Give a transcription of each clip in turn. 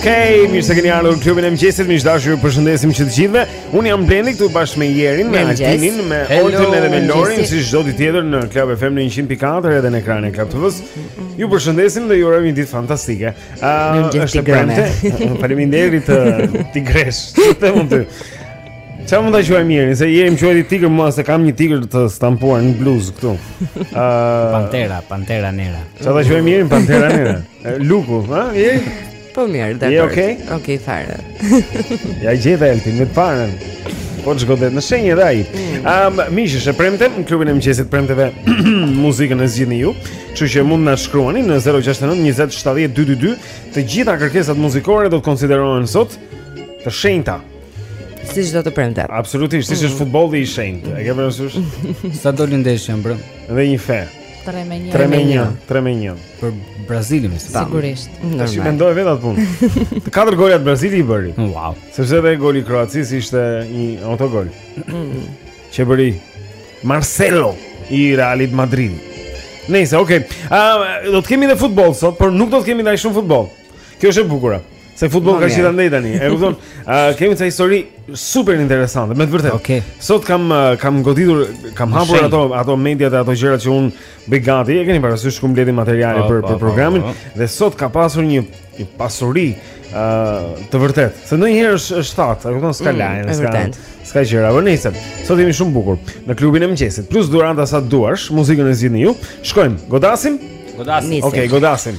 Okej, okay, mirë se keni ardhur në klubin e mëngjesit. Miq të dashur, ju përshëndesim që të gjithëve. Unë jam Blendi këtu bashkë me Jerin, me Altinin, me Oltën edhe me Lorin, si çdo ditë tjetër në Club FM në 104 edhe në ekranin e Club TV-s. Ju përshëndesim dhe ju urojmë një ditë fantastike. Ëh, është e premte. Faleminderit Tigresh. Të mund të. Çfarë mund ta quaj mirë, se Jeri më quajti tigër, mua se kam një tigër të stampuar në bluzë këtu. Ëh, pantera, pantera nera. Çfarë ta quaj mirë, pantera nera. Luku, ha? Je? Po mirë, dakor. Je okay? Okay, fare. ia gjeta Elti me parën. Po të shkodet në shenjë dhe aji Am, mm. miq, është e premte, në klubin e mëngjesit të premteve muzikën e zgjidhni ju Kështu që mund të na shkruani në 069 20 70 222, të gjitha kërkesat muzikore do të konsiderohen sot të shenjta. Si çdo të premte. Absolutisht, siç është mm. futbolli i shenjtë. E ke parasysh? Sa doli ndeshja mbrëmë? Dhe një fe. 3 me 1. 3 me 1, 3 me 1. Për Brazilin më stan. Sigurisht. Tashi mendoje vetë atë punë. Të katër golat Brazili i bëri. Wow. Sepse edhe goli i Kroacisë ishte një autogol. Mm. Që bëri Marcelo i Realit Madrid. Nëse, okay. Ëm do të kemi edhe futboll sot, por nuk do të kemi dhe aq shumë futboll. Kjo është e bukura. Se futboll ka qenë ndaj tani. E kupton? Ë kemi ca histori super interesante, me të vërtetë. Okay. Sot kam kam goditur, kam hapur ato ato mediat e ato gjëra që unë Bëj gati, e keni parasysh ku mbledhim materiale për për programin dhe sot ka pasur një një pasuri ë të vërtetë. Se ndonjëherë është është that, e kupton, s'ka mm, lajm, s'ka. S'ka gjëra, por nice. Sot jemi shumë bukur në klubin e mëngjesit. Plus dhurata sa të duash, muzikën e zgjidhni ju. Shkojmë, godasim. Godasim. Okej, okay, godasim.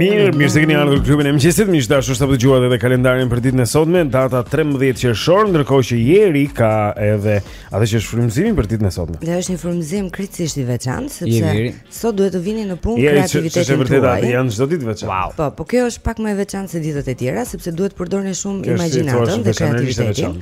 Mirë, mirë se keni ardhur në klubin e mëngjesit. Miq të dashur sapo dëgjuat edhe kalendarin për ditën e sotme, data 13 qershor, ndërkohë që Jeri ka edhe atë që është frymëzimi për ditën e sotme. Dhe është një frymëzim krejtësisht i veçantë sepse Jeri. sot duhet të vini në punë kreativitetin tuaj. Është e vërtetë ata janë çdo ditë të veçantë. Wow. Po, por kjo është pak më e veçantë se ditët e tjera sepse duhet të përdorni shumë imagjinatën dhe kreativitetin.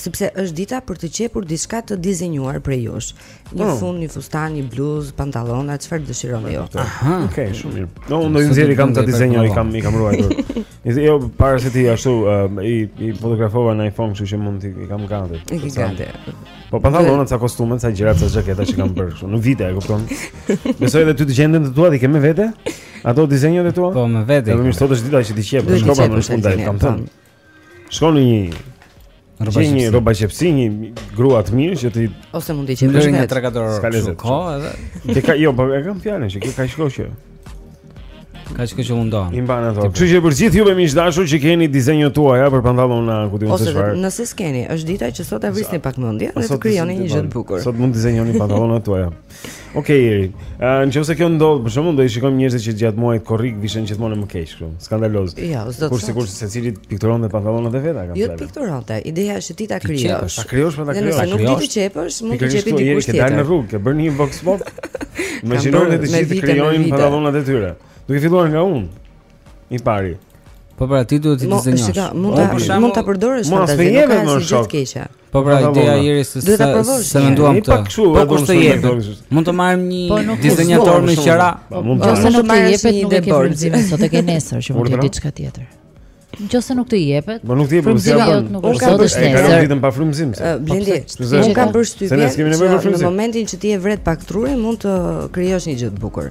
sepse është dita për të qepur diçka të dizenjuar prej jush. Një oh. fund, një fustan, një bluzë, pantallona, çfarë dëshironi ju. Jo. Aha, okay, shumë mirë. No, unë do t'i nxjerr i kam të dizenjuara, i kam i kam ruajtur. Nëse jo para se t'i ashtu um, i i fotografova në iPhone, kështu që unë i kam gati. I ke gati. Po pantallona, ca kostume, ca gjëra, ca xhaketa që kam bërë kështu. Në vite, e kupton? Besoj edhe ty të gjenden të tua, ti ke me vete? Ato dizenjat e tua? Po, me vete. Domethënë sot është dita që t'i qepësh, shkopa më shumë ndaj, kam thënë. Shkoni në një, gjeni një rrobaqepës, një grua të mirë që ti ose mund të qepësh një trakator. S'ka lezet. Ka edhe. Ti ka jo, po e kam fjalën që kjo ka shkosh që. Ka shkosh që mundon. I mban ato. Kështu që për gjithë juve miq të dashur që keni dizajnet tuaja për pantallona ku di unë se çfarë. Ose nëse s'keni, është dita që sot ta vrisni pak mendjen dhe të krijoni një gjë të bukur. Sot mund të dizenjoni pantallonat tuaja. Okej, okay, Eri. Uh, në qoftë se kjo ndodh, për shembull, do i shikojmë njerëzit që gjatë muajit korrik vishen gjithmonë më keq, kërë, skandaloz. Ja, jo, s'do të Sikur, sikur secili të pikturonte pantallonat e veta, kam Jo, të pikturonte, ideja është që ti ta krijosh. Ta krijosh, po ta krijosh. Dhe nëse nuk di të qepësh, mund ta qepë dikush tjetër. Pikërisht, Eri, në rrugë, ke bërë një vox pop, imagjinoni të gjithë të krijojnë pantallonat e tyre. Duke filluar nga unë. I pari. Po pra ti duhet të dizenjosh. Mund ta po, mund ta përdorësh fantazinë, nuk ka asgjë të keqe. Po pra ideja e Iris se duhet ta provosh. Se menduam këtë. Po ku s'të jepet? Mund të marrim një po, dizenjator me qira. Po, mund të marrim. Nuk të jepet një frymëzim sot e ke nesër që mund të diçka tjetër. Nëse nuk të jepet, po nuk të jepet, si apo nuk është sot është nesër. Ka ditë pa frymëzim. Po, Blendi, unë kam përshtypjen se në momentin që ti e vret pak trurin mund të krijosh një gjë të bukur.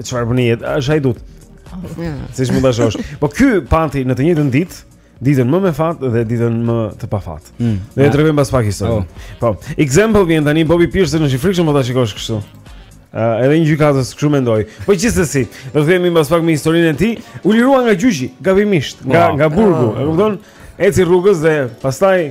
Çfarë bën në jetë? Është hajdut. Siç mund ta shohësh. Po ky pati në të njëjtën ditë, ditën më me fat dhe ditën më të pafat. Mm. Ne e tregojmë pas pak historinë. Oh. Po. Example vjen tani Bobby Pierce i frikshëm po ta shikosh kështu. Ë uh, edhe një gjykatës kështu mendoj. Po gjithsesi, do ta themi pas pak historinë e tij, u lirua nga gjyqi, gabimisht, nga wow. nga burgu, e kupton? Eci rrugës dhe pastaj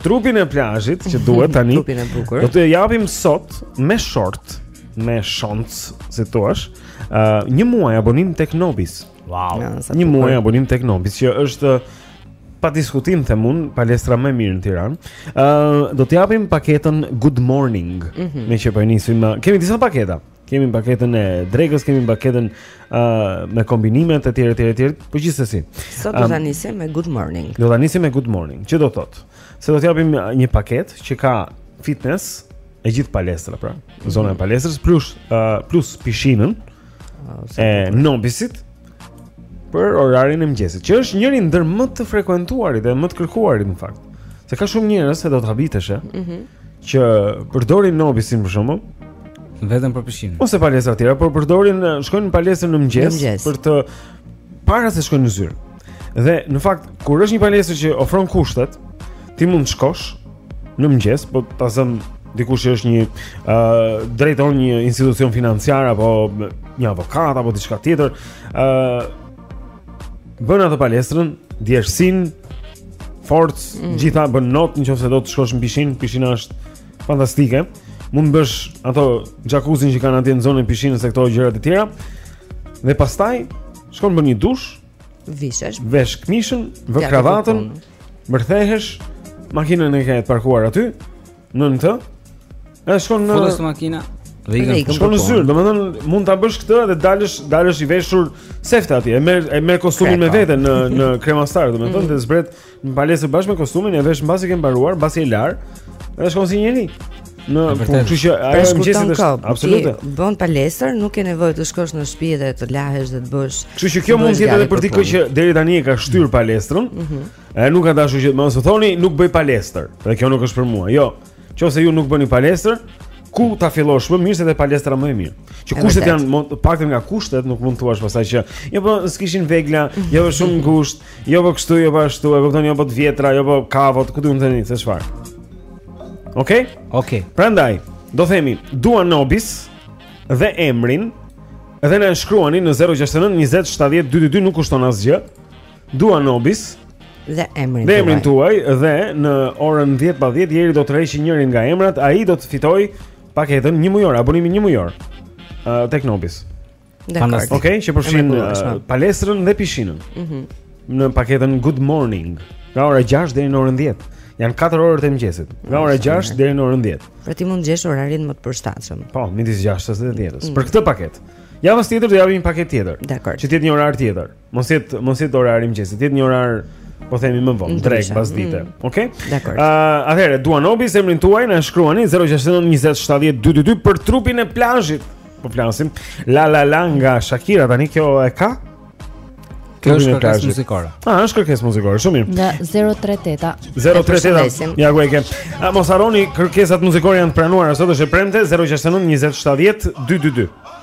Trupin e plazhit që duhet tani. Trupin e bukur. Do të japim sot me short, me shans, si thua, uh, një muaj abonim tek Nobis. Wow. Ja, një muaj abonim tek Nobis që është pa diskutim them unë palestra më e mirë në Tiranë. Ë uh, do të japim paketën Good Morning mm -hmm. meqë po e nisim. Kemi disa paketa. Kemi paketën e drekës, kemi paketën ë uh, me kombinimet e tjera etj etj. Po gjithsesi. Sot do ta nisim me good morning. Do ta nisim me good morning. Që do të thotë se do t'japim një paketë që ka fitness e gjithë palestra pra. Mm -hmm. Zona e palestrës plus uh, plus pishinën e Nobisit. Për orarin e mëngjesit, që është njëri ndër më të frekuentuarit dhe më të kërkuarit në fakt. Se ka shumë njerëz e do të habitesh, ëh, mm -hmm. që përdorin nobisin për shembull, vetëm për pishinë. Ose palestra të tjera, por përdorin, shkojnë në palestër në mëngjes për të para se shkojnë në zyrë. Dhe në fakt, kur është një palestër që ofron kushtet, ti mund të shkosh, Në mëngjes, po ta zëm dikush që është një ë uh, drejton një institucion financiar apo një avokat apo diçka tjetër, ë uh, bën atë palestrën, djersin, forc, mm. gjitha bën not nëse do të shkosh në pishinë, pishina është fantastike. Mund të bësh ato xhakuzin që kanë atje në zonën e pishinës e këto gjërat e tjera. Dhe pastaj shkon bën një dush, vishesh, vesh këmishën, vë kravatën, Mbërthehesh Makinën e ke të parkuar aty Nën këtë E shkon në Fullës makina Dhe shkon në zyrë Domethënë mund ta bësh këtë Dhe të dalësh, dalësh i veshur sefte aty E merr merr kostumin me vete në, në kremastar Domethënë mm. dhe zbret Në palestër bashkë me kostumin E vesh mbasi ke mbaruar Mbasi je larë Dhe shkon si njeri Në punë, kështu që ajo e mëngjesit është kap, absolute. Bën palestër, nuk ke nevojë të shkosh në shtëpi dhe të lahesh dhe të bësh. Kështu që kjo mund të jetë edhe për dikë që deri tani e ka shtyrë mm. palestrën. Ëh. Mm -hmm. nuk ka dashur që mos thoni, nuk bëj palestër. Dhe kjo nuk është për mua. Jo. Qoftë se ju nuk bëni palestër, ku ta fillosh më mirë se te palestra më e mirë. Që kushtet janë paktën nga kushtet, nuk mund të thuash pastaj që jo po s'kishin vegla, jo po shumë ngushtë, Jo po kështu, jo po ashtu, e kupton, jo po të vjetra, jo po kavot, ku di unë se çfarë. Okej? Okay? Okej. Okay. Prandaj, do themi Dua Nobis dhe emrin dhe na e shkruani në 069 20 70 222 nuk kushton asgjë. Dua Nobis dhe emrin tuaj. Dhe emrin tuaj dhe në orën 10 pa 10 Jeri do të tërheqë njërin nga emrat, ai do të fitojë paketën njëmujore, abonimin njëmujor. Uh, tek Nobis. Fantastik. Okej, okay, që përfshin uh, palestrën dhe pishinën. Mhm. Mm në paketën Good Morning, nga ora 6 deri në orën 10. Janë 4 orët e mëngjesit, nga ora 6 deri në orën 10. Pra ti mund të gjesh orarin më të përshtatshëm. Po, midis 6-s dhe 10-s. Mm. Për këtë paketë. Javën tjetër do japim një paketë tjetër. Dakor. Që të jetë një orar tjetër. Mos jetë, mos jetë orari i mëngjesit, të jetë një orar, po themi më vonë, drekë pasdite. Mm. Okej? Okay? Dakor. Ë, uh, atëherë Dua Nobis emrin tuaj na shkruani 069 20 70 222 për trupin e plazhit. Po flasim. La la la nga Shakira tani kjo e ka? Kjo është kërkesë muzikore. Ah, është kërkesë muzikore, shumë mirë. Nga 038-a. 038-a. Ja ku e ke. A mos harroni kërkesat muzikore janë të pranuara sot është e premte 069 20 70 222.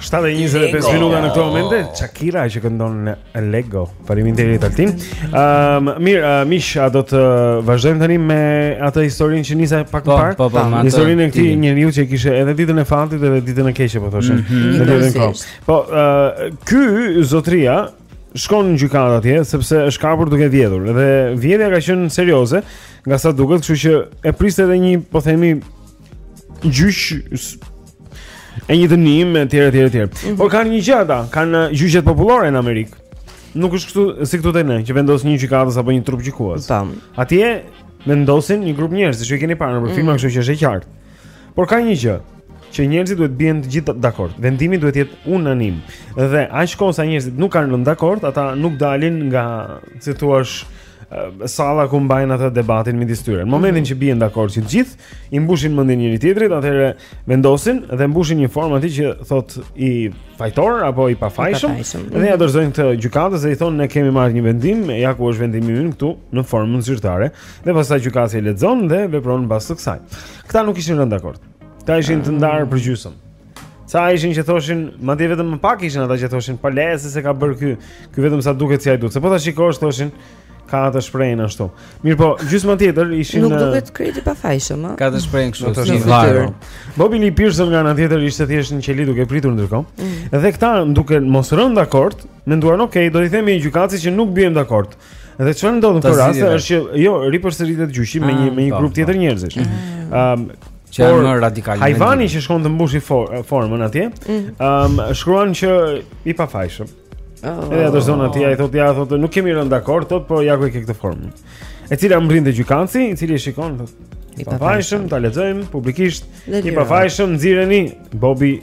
7:25 minuta në këto momente, Shakira që këndon në Lego. Faleminderit Altin. Ëm, ehm, um, mirë, uh, Mish, a do të vazhdojmë tani me atë historinë që nisa pak më parë? Po, po, po, historinë e këtij njeriu që kishte edhe ditën e fatit edhe ditën e keqe, po thoshin. Mm -hmm. Po, ë, uh, ky zotria shkon në gjykatë atje sepse është kapur duke vjedhur dhe vjedhja ka qenë serioze, nga sa duket, kështu që e priste edhe një, po themi, gjyq e një dënim e tjerë e tjerë e tjerë. Mm -hmm. Por kanë një gjë ata, kanë uh, gjyqet popullore në Amerikë. Nuk është kështu si këtu te ne, që vendos një gjykatës apo një trup gjykues. Tam. Po. Atje vendosin një grup njerëzish siç e keni parë në mm. filma, kështu që është e qartë. Por ka një gjë që njerëzit duhet bien të gjithë dakord. Vendimi duhet të jetë unanim. Dhe aq kohë sa njerëzit nuk kanë rënë dakord, ata nuk dalin nga, si thua, salla ku mbajnë atë debatin midis tyre. Në momentin që bien dakord që të gjithë i mbushin mendjen njëri tjetrit, atëherë vendosin dhe mbushin një formë aty që thotë i fajtor apo i pafajshëm dhe ia dorëzojnë këtë gjykatësit dhe i thonë ne kemi marrë një vendim, ja ku është vendimi ynë këtu në formën zyrtare dhe pastaj gjykatësi e lexon dhe vepron në bazë të kësaj. Këta nuk kishin rënë dakord. Këta ishin të ndarë përgjysmë. Ca ishin që thoshin, madje vetëm më pak ishin ata që thoshin, po lëre se s'e ka bërë ky, ky vetëm sa duket si ai duhet. Se po ta shikosh thoshin ka atë shprehjen ashtu. Mirëpo, gjysma tjetër ishin Nuk duket krejt i pafajshëm, ëh. Ka atë shprehjen kështu të fytyrës. Bobby Lee Pearson nga ana tjetër ishte thjesht në qeli duke pritur ndërkohë. Mm. Dhe këta duke mos rënë dakord, menduan, "Ok, do i themi gjykatësit që nuk biem dakord." Dhe çfarë ndodh në këtë rast është që jo ripërsëritet gjyqi me një ah, me një po, grup po. tjetër njerëzish. Ëm mm. um, që janë më radikalë. Hajvani që shkon të mbushë for, formën atje, ëm mm. um, shkruan që i pafajshëm. Oh. Edhe ia dorëzon atij ai thotë ja thotë nuk kemi rënë dakord, thotë po ja ku e ke këtë formë. E cila mbërrin te gjykatësi, i cili e shikon thotë i pafajshëm, ta lexojmë publikisht. I pafajshëm nxirreni Bobby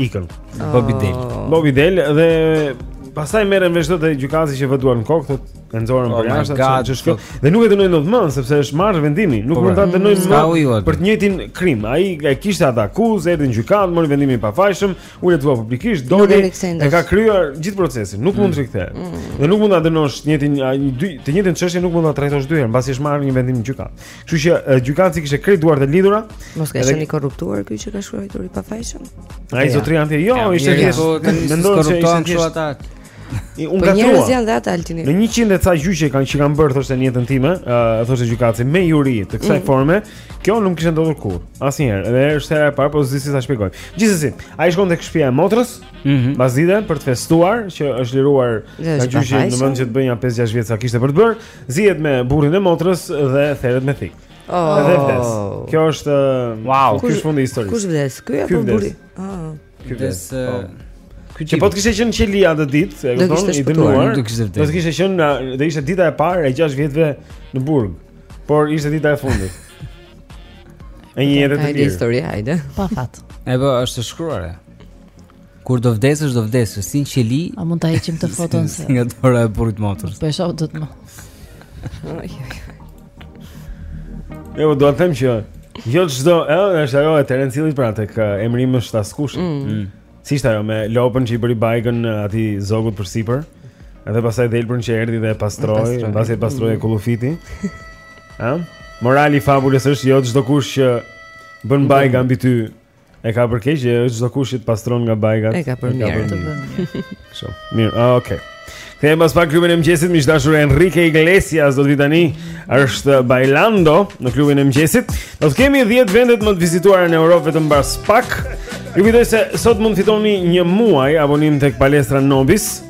ikën. Oh. Bobby del. Bobby del dhe pastaj merret vesh dhe gjykatësi që vë duart në kokë, thotë e nxorën oh për jashtë, thotë ç'është kjo? Dhe nuk e dënojnë dot më, sepse është marrë vendimi, nuk po, mund ta pra. dënojnë mm, më për të njëjtin krim. Ai e kishte atë akuzë, erdhi në gjykatë, mori vendimin pafajshëm, u lexua publikisht, doli e ka kryer gjithë procesin, nuk mund të mm. rikthehet. Mm. Dhe nuk mund ta dënosh njëtin të njëjtën çështje nuk mund ta trajtosh dy herë, mbasi është marrë një vendim në gjykatë. Kështu që uh, gjykatësi kishte krejt duart e lidhura. Mos ka qenë i korruptuar ky që ka shkruar i pafajshëm. Ai zoti Alti, jo, ishte i po, mendon se ishte kështu ata. U ngatërruan. Po njerëz janë dhe ata Altin. Në 100 e ca gjyqe kanë që kanë bërë thoshte në jetën time, ë uh, thoshte gjykatësi me juri të kësaj mm. forme, kjo nuk kishte ndodhur kurrë. Asnjëherë. Dhe është hera e parë, po s'di si ta shpjegoj. Gjithsesi, ai shkon tek shtëpia e motrës, mm -hmm. mbasdite për të festuar që është liruar nga gjyqi në vend që të bëjë 5-6 vjet sa kishte për të bërë. Zihet me burrin e motrës dhe theret me thikë. Oh. Dhe vdes. Kjo është wow. Ky është fundi i historisë? Kush vdes? Ky apo burri? Oh. Ky vdes. Po. Ky që po të kishte qenë në qeli atë ditë, e kupton, i dënuar. Do të kishte vdekur. Do të kishte qenë, do ishte dita e parë e 6 vjetëve në burg. Por ishte dita e fundit. E një jete të tërë. Hajde histori, hajde. Pa fat. E po është e shkruar. Kur do vdesësh, do vdesësh, si Qeli A mund ta heqim atë foton se Si nga dora e burrit motër S'po e shof dot më E po do të them që Jo çdo, ëh, është ajo e Terence Hillit pra tek Emri im është askush mm. mm. Si ishte ajo me lopën që i bëri bajgën atij zogut përsipër Edhe pasaj dhelprën që erdhi dhe e pastroi, pasaj e pastroi e mm. kullufiti A? Morali i fabulës është jo çdokush që bën bajga mbi ty E ka për keq, e jo çdokush që të pastron nga bajgat. E ka për mirë të bën. Kështu. Mirë, ah, okay. Kthehem pas pak në klubin e mëngjesit, miq të dashur Enrique Iglesias do të vi tani. Është Bailando në klubin e mëngjesit. Do të kemi 10 vendet më të vizituara në Europë vetëm pas pak. Ju kujtoj se sot mund të fitoni një muaj abonim tek palestra Nobis.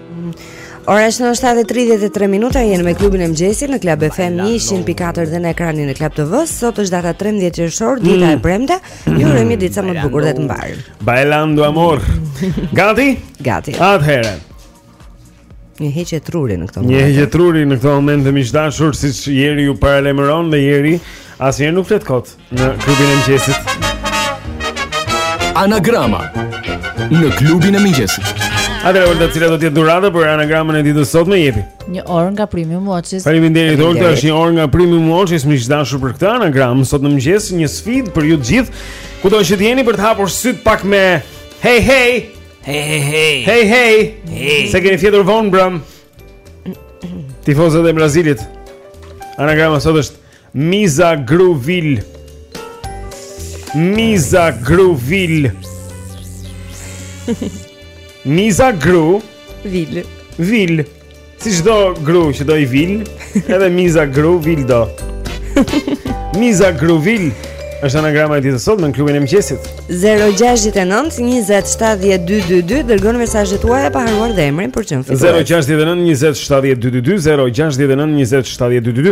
Ora është 7:33 minuta, jemi me klubin e mëngjesit në Club FM 100.4 dhe në ekranin e Club TV. Sot është data 13 qershor, mm. dita e premte. Ju urojmë ditë sa më të bukur dhe të mbarë. Bailando amor. Gati? Gati. Atëherë. Një heqje truri në këtë moment. Një heqje truri në këtë moment miq të dashur siç Jeri ju paralajmëron dhe Jeri asnjëherë nuk flet kot. Në klubin e mëngjesit. Anagrama në klubin e mëngjesit. Atëherë Olta cila do të jetë dhurata për anagramën e ditës së sotme Jepi. Një orë nga primi Muaçis. Faleminderit Olta, është një orë nga primi Muaçis, miq të dashur për këtë anagram sot në mëngjes, një sfidë për ju të gjithë. Kudo që të jeni për të hapur sytë pak me hey hey. Hey hey hey. Hey hey. Hey. Se keni fjetur vonë mbrëmë. Tifozët e Brazilit. Anagrama sot është Miza Gruvil Miza Gruvil Miza Gru Vil Vil Si çdo gru që do një vil Edhe Miza Gru Vil do Miza Gru Vil është anagrama e ditës së sotme në klubin e mëngjesit. 0692070222 dërgoni mesazhet tuaja pa harruar dhe emrin për çmim fitues. 0692070222 0692070222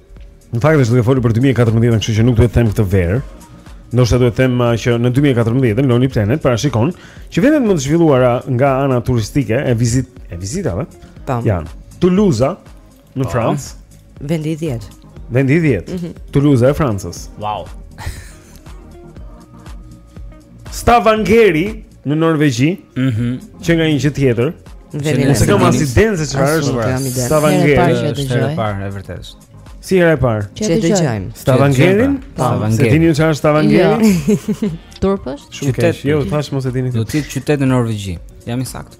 Në fakt është duke folur për 2014, kështu që nuk duhet të them këtë verë. Ndoshta duhet të them uh, që në 2014 Lonely Planet parashikon që vendet më të zhvilluara nga ana turistike e vizit e vizitave. Tam. Janë Tuluza në po. Francë, vendi i 10. Vendi i 10. Mm -hmm. Tuluza e Francës. Wow. Stavanger-i në Norvegji, ëh, mm -hmm. që nga një gjë tjetër. Unë s'e kam as idenë se çfarë është pra. Stavanger, është herë e parë, e vërtetë. Si hera e parë. Që e dëgjojmë. Stavangerin? Po. Stavanger. S'e dini çfarë është Stavanger? Jo. Turp është? Qytet, jo, thashë mos e dini. Do të jetë qytet në Norvegji. Jam i saktë.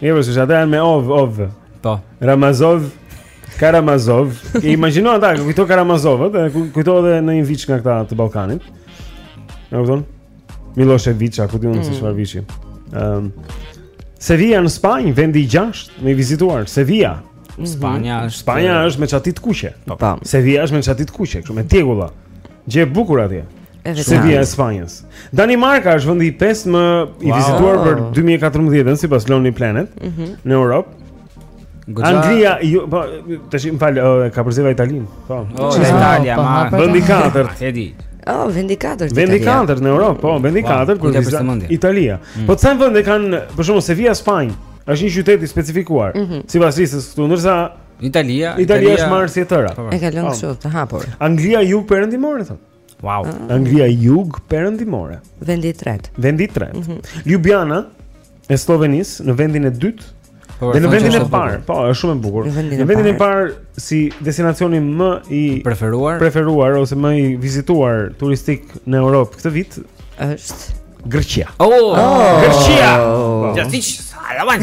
Mirë, po Rusia janë me ov, ov. Po. Ramazov, Karamazov. E imagjino ata, kujto Karamazovët, kujto edhe një viç nga këta të Ballkanit. E kupton? Milošević, apo di unë se mm. çfarë viçi. Ëm Sevilla në Spanjë, vendi i gjashtë më i vizituar, Sevilla. Mhm. Spanja është Spanja është me çati të kuqe. Po. Sevilla është me çati të kuqe, kështu me tjegulla. Gjë e bukur atje. Sevilla e Spanjës. Danimarka është vendi i pestë më i vizituar për 2014-ën sipas Lonely Planet mhm. në Europë. Anglia, jo po tash më fal, kapërceva Italinë. Po. Oh, Italia, po, ma. Po, vendi i katërt. E di. Oh, vendi i katërt. Vendi i katërt në Europë, po, vendi i katërt për vizitorë Italia. Mm. Po ca vende kanë, për shembull, Sevilla, Spanjë. Është një qytet i specifikuar. Mhm. Sipas listës këtu, ndërsa Italia, Italia është marrë si e tëra. Po, po. E ka lënë kështu të hapur. Anglia jug perëndimore thotë. Wow. Ah. Anglia jug perëndimore. Vendi i tretë. Vendi i tretë. Mm -hmm. Ljubljana e Slovenisë në vendin e dytë. Po, në vendin e parë, po, është shumë e bukur. Në vendin e parë si destinacioni më i preferuar ose më i vizituar turistik në Europë këtë vit është Greqia. Oh, oh. Greqia. Ja ti, salaman.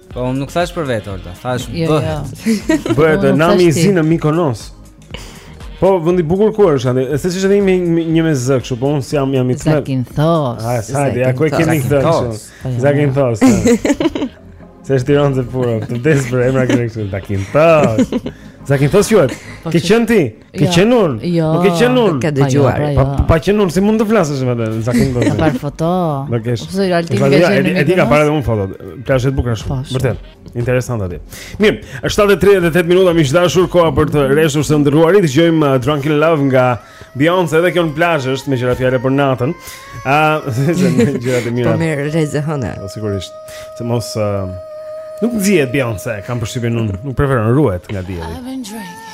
Po unë nuk thashë për vete Olta, thashë jo, jo. bëhet. Jo. Bëhet nami i zi në Mikonos. Po vendi i bukur ku është aty? Se ç'ishte një një me Z kështu, po unë jam jam i tmerr. Zakinthos. Ah, sa di, a ku e kemi këtë kështu? Po, Zakinthos. Se është tiron të puro, të vdes për emra kështu, Zakinthos. Zakinthos quhet, po, ke qenë ti? Kam qenë unë? Jo, nuk kam qenë unë. Kam dëgjuar. Pa, pa, pa qenë unë, si mund të flasësh për Zakinthos. Kam parë foto. Do kesh. Po ti Altin ke qenë. E di kam parë dhe unë foto. Plazhe të bukura shumë. Po, Vërtet. Interesant aty. Mirë, është 7:38 minuta miq të dashur koha për të rreshtur së ëndërruari. Dëgjojmë uh, Drunk in Love nga Beyoncé edhe kjo në plazh është megjithëse bëhet fjalë për natën. A, se në gjëra të mira. Po merr rreze hëne. Po sigurisht. Se mos uh, nuk nxihet Beyoncé, kam përshtypjen unë, nuk preferon ruhet nga dielli.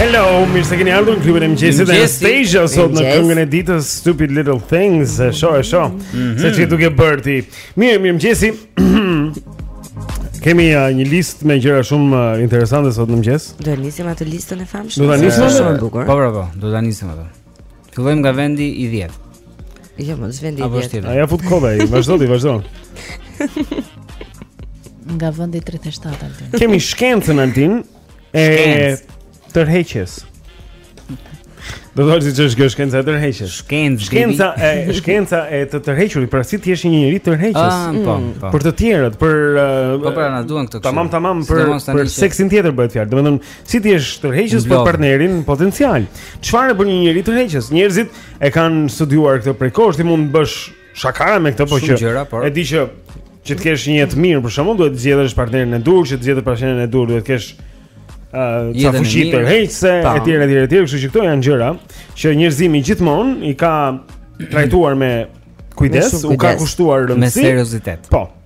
Hello, mirë se keni ardhur në klubin e mëngjesit dhe Anastacia sot në këngën e ditës Stupid Little Things. E shoh, e shoh. Mhm. Se ç'je duke bërë ti. Mirë, mirëmëngjesi. Kemi uh, një listë me gjëra shumë uh, interesante sot në mëngjes. Do ta nisim atë listën e famshme. Do ta nisim atë. Po, po, po. Do ta nisim atë. Fillojmë nga vendi i 10. Jo, mo, vendi i 10. A ia fut kot ai, vazhdo ti, vazhdo. Nga vendi 37 Altin. Kemi shkencën Altin e tërheqjes. Do të thotë ç'është shkenca e tërheqjes. Shkenca, shkenca e shkenca e të tërhequrit, pra si të jemi njerëz tërheqës. Ah, po, mm. po. Për të tjerët, për Po pra na duan këto kështu. Tamam, tamam, për për seksin tjetër bëhet fjalë. Domethënë Si të jesh tërheqës për partnerin potencial? Çfarë bën një njeri tërheqës? Njerëzit e kanë studiuar këtë prej kohësh, ti mund të bësh shakara me këtë, por që por... e di që që të kesh një jetë të mirë, për shembull, duhet të zgjedhësh partnerin e duhur, që të zgjedhësh partnerin e duhur, duhet të kesh ë uh, ca fuqi tërheqëse etj etj etj, kështu që këto janë gjëra që njerëzimi gjithmonë i ka trajtuar me kujdes, u ka kushtuar rëndësi. Me seriozitet. Po,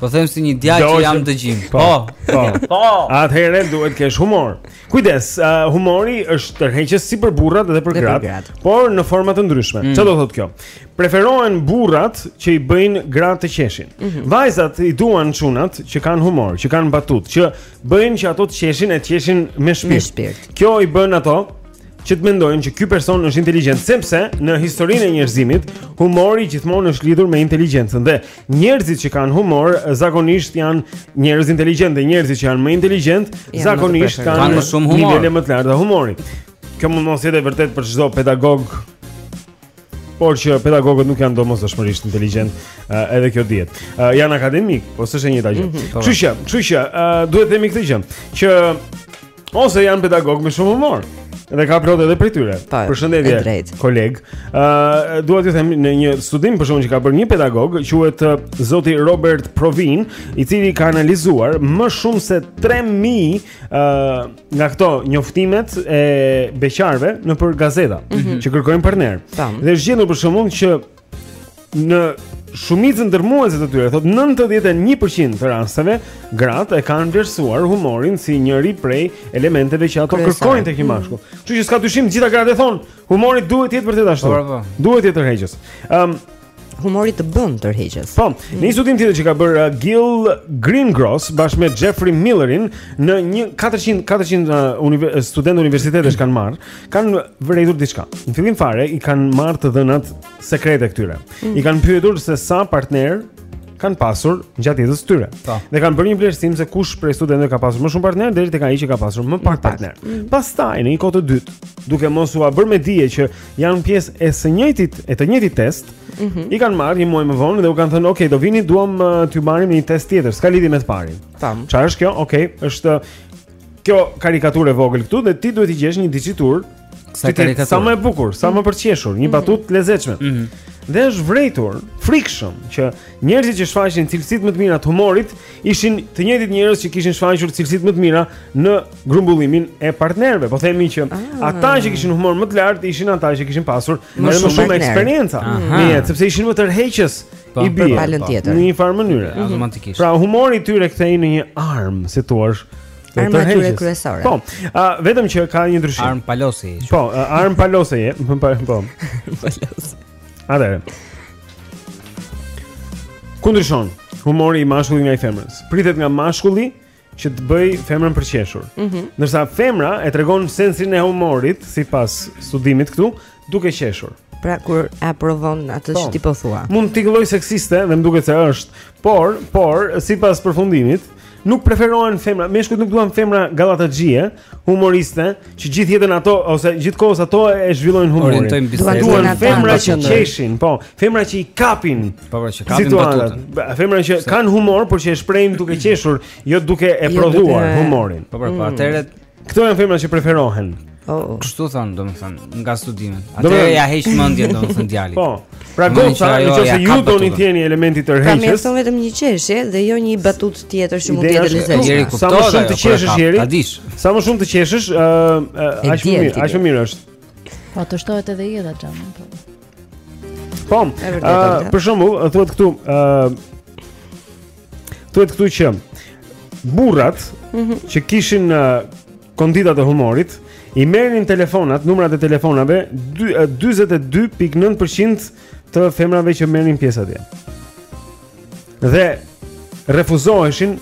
Po them si një djalë që jam në dëgjim. Po. Po. po. po. Atëherë duhet të kesh humor. Kujdes, uh, humori është tërheqës si për burrat dhe për gratë, por në forma të ndryshme. Mm. Çfarë do thotë kjo? Preferohen burrat që i bëjnë gratë të qeshin. Mm -hmm. Vajzat i duan çunat që kanë humor, që kanë batutë, që bëjnë që ato të qeshin e të qeshin me shpirt. Me shpirt. Kjo i bën ato që të mendojnë që ky person është inteligjent, sepse në historinë e njerëzimit humori gjithmonë është lidhur me inteligjencën dhe Njerëzit që kanë humor zakonisht janë njerëz inteligjentë dhe njerëzit që janë më inteligjentë zakonisht kanë më shumë humor. Nivele më të larta humori. Kjo mund mos jetë e vërtetë për çdo pedagog. Por që pedagogët nuk janë domosdoshmërisht inteligjentë, uh, edhe kjo dihet. Uh, janë akademikë, po s'është e njëjta gjë. Mhm, po. Kështu që, kështu që, uh, duhet të themi këtë gjë, që Ose janë pedagogë me shumë humor. Dhe ka plot edhe prej tyre. Po, Përshëndetje kolegë. Ë uh, dua t'ju them në një studim për shembull që ka bërë një pedagog, quhet uh, zoti Robert Provin, i cili ka analizuar më shumë se 3000 ë uh, nga këto njoftimet e beqarëve nëpër gazeta mm -hmm. që kërkojnë partnerë. Dhe është gjetur për shembull që Në shumicën dërmuese të tyre, thotë 91% të rasteve, gratë e kanë vlerësuar humorin si njëri prej elementeve që ato kërkojnë tek një mashkull. Mm. Kështu që s'ka dyshim, gjitha gratë e thonë, humori duhet të jetë vërtet ashtu. Po, po, po. Duhet të jetë tërheqës. Ëm um, humori të bën tërheqës. Po, mm. në një studim tjetër që ka bërë uh, Gil Greengross bashkë me Jeffrey Millerin në një 400 400 uh, univer studentë universitetesh kanë marrë kanë vërejtur diçka. Në fillim fare i kanë marrë të dhënat sekrete këtyre. Mm. I kanë pyetur se sa partnerë kanë pasur gjatë jetës së tyre. Ta. Po. Dhe kanë bërë një vlerësim se kush prej studentëve ka pasur më shumë partnerë deri tek ai që ka pasur më pak partnerë. Mm. Pastaj në një kohë të dytë, duke mos ua bërë me dije që janë pjesë e së njëjtit e të njëjtit test, mm -hmm. i kanë marrë një muaj më vonë dhe u kanë thënë, "Ok, do vini, duam uh, t'ju marrim një test tjetër, s'ka lidhje me të parin." Çfarë është kjo? Ok, është kjo karikaturë e vogël këtu dhe ti duhet t'i gjesh një diçiturë sa karikaturë. Sa më e bukur, sa më për të qeshur, një mhm. batutë të lezetshme. Mm -hmm. Dhe është vrejtur frikshëm që njerëzit që shfaqnin cilësitë më të mira të humorit ishin të njëjtit njerëz që kishin shfaqur cilësitë më të mira në grumbullimin e partnerëve. Po themi që ah. ata që kishin humor më të lartë ishin ata që kishin pasur më, më shumë eksperienca. Në jetë, sepse ishin më tërheqës, Po, i bie palën po. tjetër. Në një farë mënyre. Mhm. Automatikisht. Pra humori i tyre kthehet në një armë, si thua, është arma e tyre kryesore. Po. Ë vetëm që ka një ndryshim. Armë palosi. Po, armë palosi, po. po. Palos. Atëherë. Ku ndryshon humori i mashkullit nga i femrës. Pritet nga mashkulli që të bëj femrën për të qeshur. Mm -hmm. Ndërsa femra e tregon sensin e humorit, sipas studimit këtu, duke qeshur. Pra kur e aprovon atë që po. ti po thua. Mund të tingëllojë seksiste dhe më duket se është, por, por, sipas përfundimit, nuk preferohen femra, meshkujt nuk duan femra gallataxhije, humoriste që gjithë jetën ato ose gjithë kohës ato e zhvillojnë humorin. Orientojnë bisedën. Duan femra që qeshin, po, femra që i kapin. Po, po, që kapin batutën. Femra që kanë humor, por që e shprehin duke qeshur, jo duke e jo, prodhuar humorin. Po, po, po mm. atëherë këto janë femra që preferohen. Oh, oh. Kështu thonë, domethënë, nga studimi. Atëherë ia heq mendjen domethënë djalit. Po. Pra goca, në qoftë se ju doni të jeni elementi tërheqës. Pra mjafton vetëm një qeshje dhe jo një batutë tjetër që mund të jetë e lezetshme. Sa më shumë të qeshësh jeri. Ta dish. Sa më shumë të qeshësh, ëh, aq më mirë, aq më mirë është. Po të shtohet edhe i edhe xhamin. Po. Po. Për shembull, thuhet këtu, ëh, thuhet këtu që burrat mhm. që kishin Konditat e humorit i merrnin telefonat, numrat e telefonave 42.9% të femrave që merrnin pjesë atje. Dhe refuzoheshin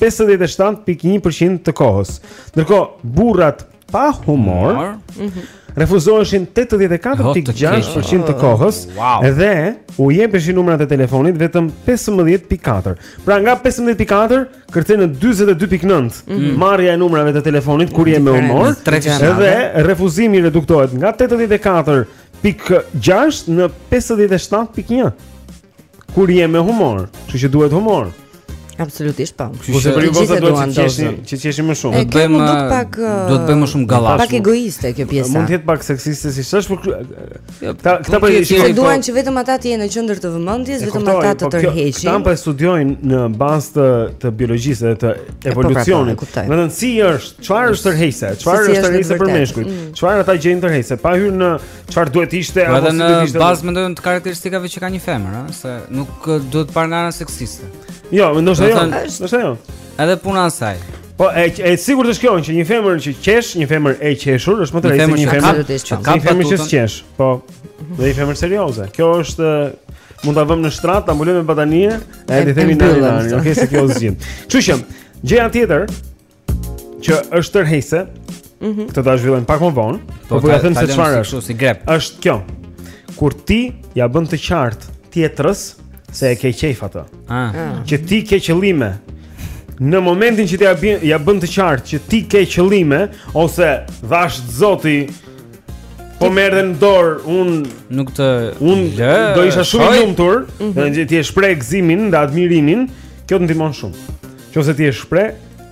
57.1% të kohës. Ndërkohë, burrat pa humor mhm. refuzoheshin 84.6% të kohës wow. dhe u jepeshin numrat e telefonit vetëm 15.4. Pra nga 15.4 kërcen në 42.9 mm. marrja e numrave të telefonit kur je me humor edhe refuzimi reduktohet nga 84.6 në 57.1 kur je me humor, kështu që duhet humor. Absolutisht po. Kështu që për të gjithë do të qeshim, që qeshim më shumë. Do të bëjmë pak do të bëjmë më shumë gallatë. Pak egoiste kjo pjesa. Mund të jetë pak seksiste siç thashë, por Jo, këta këta po i shikojnë. Duan që vetëm ata të jenë në qendër të vëmendjes, vetëm ata të po tërheqin. Këta po e studiojnë në bazë të të biologjisë dhe të po, pra, evolucionit. Pra, domethënë si është çfarë është tërheqëse, çfarë është tërheqëse për meshkujt, mm. çfarë ata gjejnë tërheqëse, pa hyrë në çfarë duhet të ishte apo si duhet të ishte. Në bazë mendoj të karakteristikave që ka një femër, ëh, se nuk duhet parë nga ana seksiste. Jo, mendoj se jo. Është jo. Edhe puna e saj. Po e e sigurt është kjo që një femër që qesh, një femër e qeshur është më tërheqëse se një femër që qesh. Ka femër që qesh, po. Dhe një femër serioze. Kjo është mund ta vëmë në shtrat, ta mbulojmë me batanie, edhe t'i themi natën, okay, se kjo zgjim. Kështu që gjëja tjetër që është tërheqëse Mhm. Këtë ta zhvillojmë pak më vonë, por po ja them se çfarë është. Si grep. Është kjo. Kur ti ja bën të qartë tjetrës se e ke qejf atë. Ah. ah. Që ti ke qëllime. Në momentin që ti ja bën ja bën të qartë që ti ke qëllime ose dhashtë zoti po merr dhen dorë unë do isha shumë i lumtur, mm -hmm. ti e shpreh gëzimin dhe admirimin, kjo të ndihmon shumë. Qoftë se ti e shpreh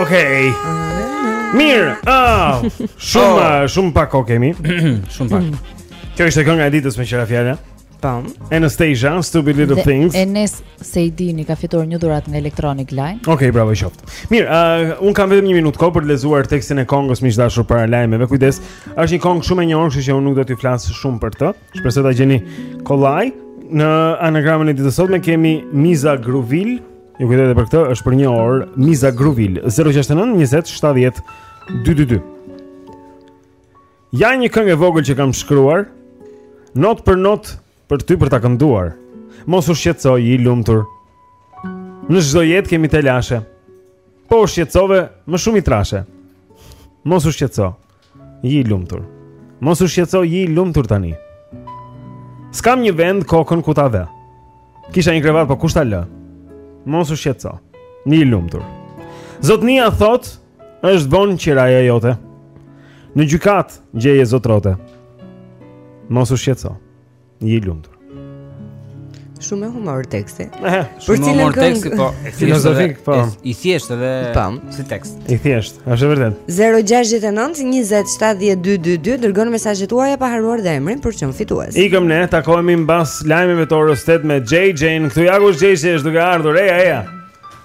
Okej. Okay. Mirë. Ah, shumë oh. shumë pak kohë kemi. shumë pak. Mhm. Kjo ishte kënga e ditës me qira fjala. Tam. Anastasia, Stupid Little dhe Things. Enes Seidini ka fituar një dhuratë nga Electronic Line. Okej, okay, bravo qoftë. Mirë, uh, un kam vetëm 1 minutë kohë për të lexuar tekstin e këngës miq të dashur para lajmeve. Kujdes, është një këngë shumë e njohur, kështu që un nuk do të flas shumë për të. Shpresoj ta gjeni kollaj. Në anagramën e ditës sotme kemi Miza Gruvil, Ju kujtoj për këtë, është për një orë Miza Gruvil 069 20 70 222. Ja një këngë e vogël që kam shkruar, notë për notë për ty për ta kënduar. Mos u shqetëso, ji i lumtur. Në çdo jetë kemi telashe. Po u shqetësove, më shumë i trashe. Mos u shqetëso. Ji i lumtur. Mos u shqetëso, ji i lumtur tani. S'kam një vend kokën ku ta vë. Kisha një krevat, po kush ta lë? Mos u shqetëso. Ji i lumtur. Zotnia thotë, është vonë qiraja jote. Në gjykatë gjeje zotrote. Mos u shqetëso. Ji i lumtur. Shumë humor teksti. Për cilën humor teksti po, e filozofik po. I thjeshtë dhe po. si tekst. I thjeshtë, është vërtet. 069 20 7222 dërgoni mesazhet tuaja pa harruar dhe emrin për të qenë fitues. Ikim ne, takohemi mbas lajmeve të orës 8 me JJ. Këtu ja ku JJ është duke ardhur. Eja, eja.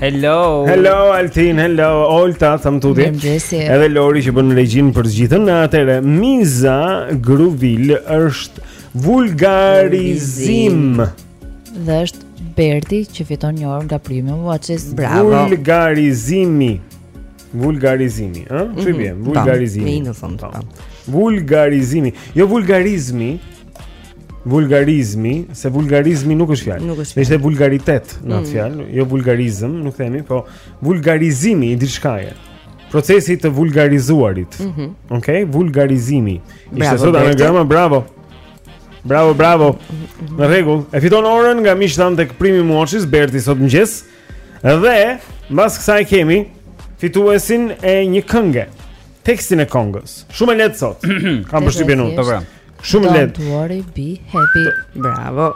Hello. Hello Altin, hello Olta, tham tuti. Edhe Lori që bën regjinë për të gjithë ne. Atëherë Miza Gruvil është vulgarizim. Dhe është Berti që fiton një orë nga Premium Watches. Bravo. Vulgarizimi. Vulgarizimi, ë? Mm -hmm. Çfarë Vulgarizimi. Me i në fund. Po. Po. Vulgarizimi. Jo vulgarizmi. Vulgarizmi, se vulgarizmi nuk është fjalë. Është vulgaritet në mm -hmm. fjalë, jo vulgarizëm, nuk themi, po vulgarizimi i diçkaje. Procesi i të vulgarizuarit. Mm -hmm. Okej, okay? vulgarizimi. Ishte sot anagrama, bravo. Bravo, bravo. Në rregull. E fiton orën nga miqtë tanë tek Premium Watches, Berti sot në mëngjes. Dhe mbas kësaj kemi fituesin e një kënge. Tekstin e këngës. Shumë lehtë sot. Kam përshtypjen unë. Po. Shumë lehtë. Don't worry, be happy. Bravo.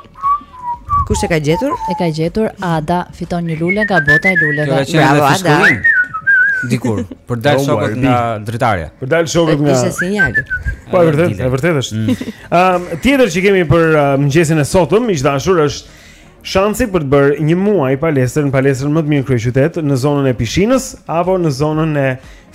Kush e ka gjetur? E ka gjetur Ada, fiton një lule nga bota e luleve. Bravo Ada. Dikur, për dal shokët nga dritarja. Për dal shokët nga. Ishte sinjal. Po e vërtetë, e vërtetë është. Ëm, mm. tjetër që kemi për uh, mëngjesin e sotëm, miq të dashur, është Shansi për të bërë një muaj palestër në palestrën më të mirë në kryeqytet, në zonën e pishinës apo në zonën e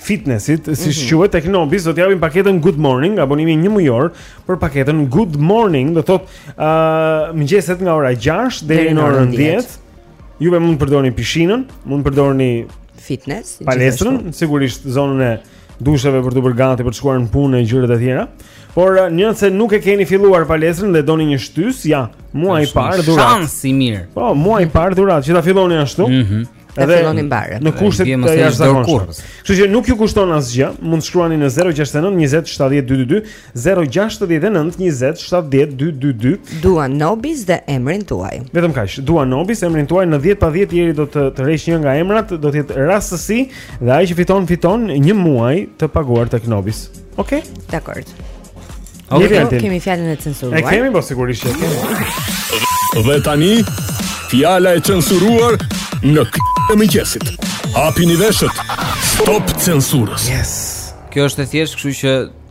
fitnessit, siç mm -hmm. quhet tek Nobis, do të japim paketën Good Morning, abonimin një mujor për paketën Good Morning, do të thotë ë uh, mëngjeset nga ora 6 deri në orën 10. Juve mund të përdorni pishinën, mund të përdorni fitness, palestrën, sigurisht zonën e dusheve për t'u bërë gati për të shkuar në punë e gjërat e tjera. Por uh, nëse nuk e keni filluar palestrën dhe doni një shtysë, ja, muaji i parë dhuratë. Shans i mirë. Po, muaji i parë dhuratë, që ta filloni ashtu. Mhm. Mm ta filloni mbarë. Në kushtet e jashtëzakonshme. Kështu që nuk ju kushton asgjë, mund të shkruani në 069 20 70 222, Zero gjashtë dhjetë e nëntë njëzet shtatë dhjetë dy dy dy Dua Nobis dhe emrin tuaj Vetëm kaq Dua Nobis emrin tuaj në dhjetë pa dhjetë Jeri do të tërheqë një nga emrat Do të jetë rastësi dhe ai që fiton fiton një muaj të paguar tek Nobis Okej? Dakord Okej. Kemi, kemi fjalën e censuruar E kemi po sigurisht që e kemi Dhe tani fjala e censuruar në këtë e mëngjesit Hapini veshët Stop censurës Yes Kjo është e thjeshtë, kështu që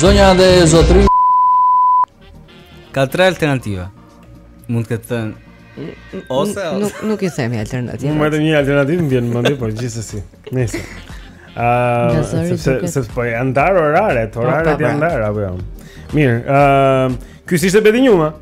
Zonja dhe zotërinj Ka tre alternativa Mund të ketë thënë Ose nuk, nuk i themi alternativa Mua edhe një alternativë më vjen në mendje Por gjithsesi Nejse uh, Sepse se po janë ndarë oraret po, Oraret po, janë po. ndarë Apo jo? Mirë uh, Ky si ishte bedi njuma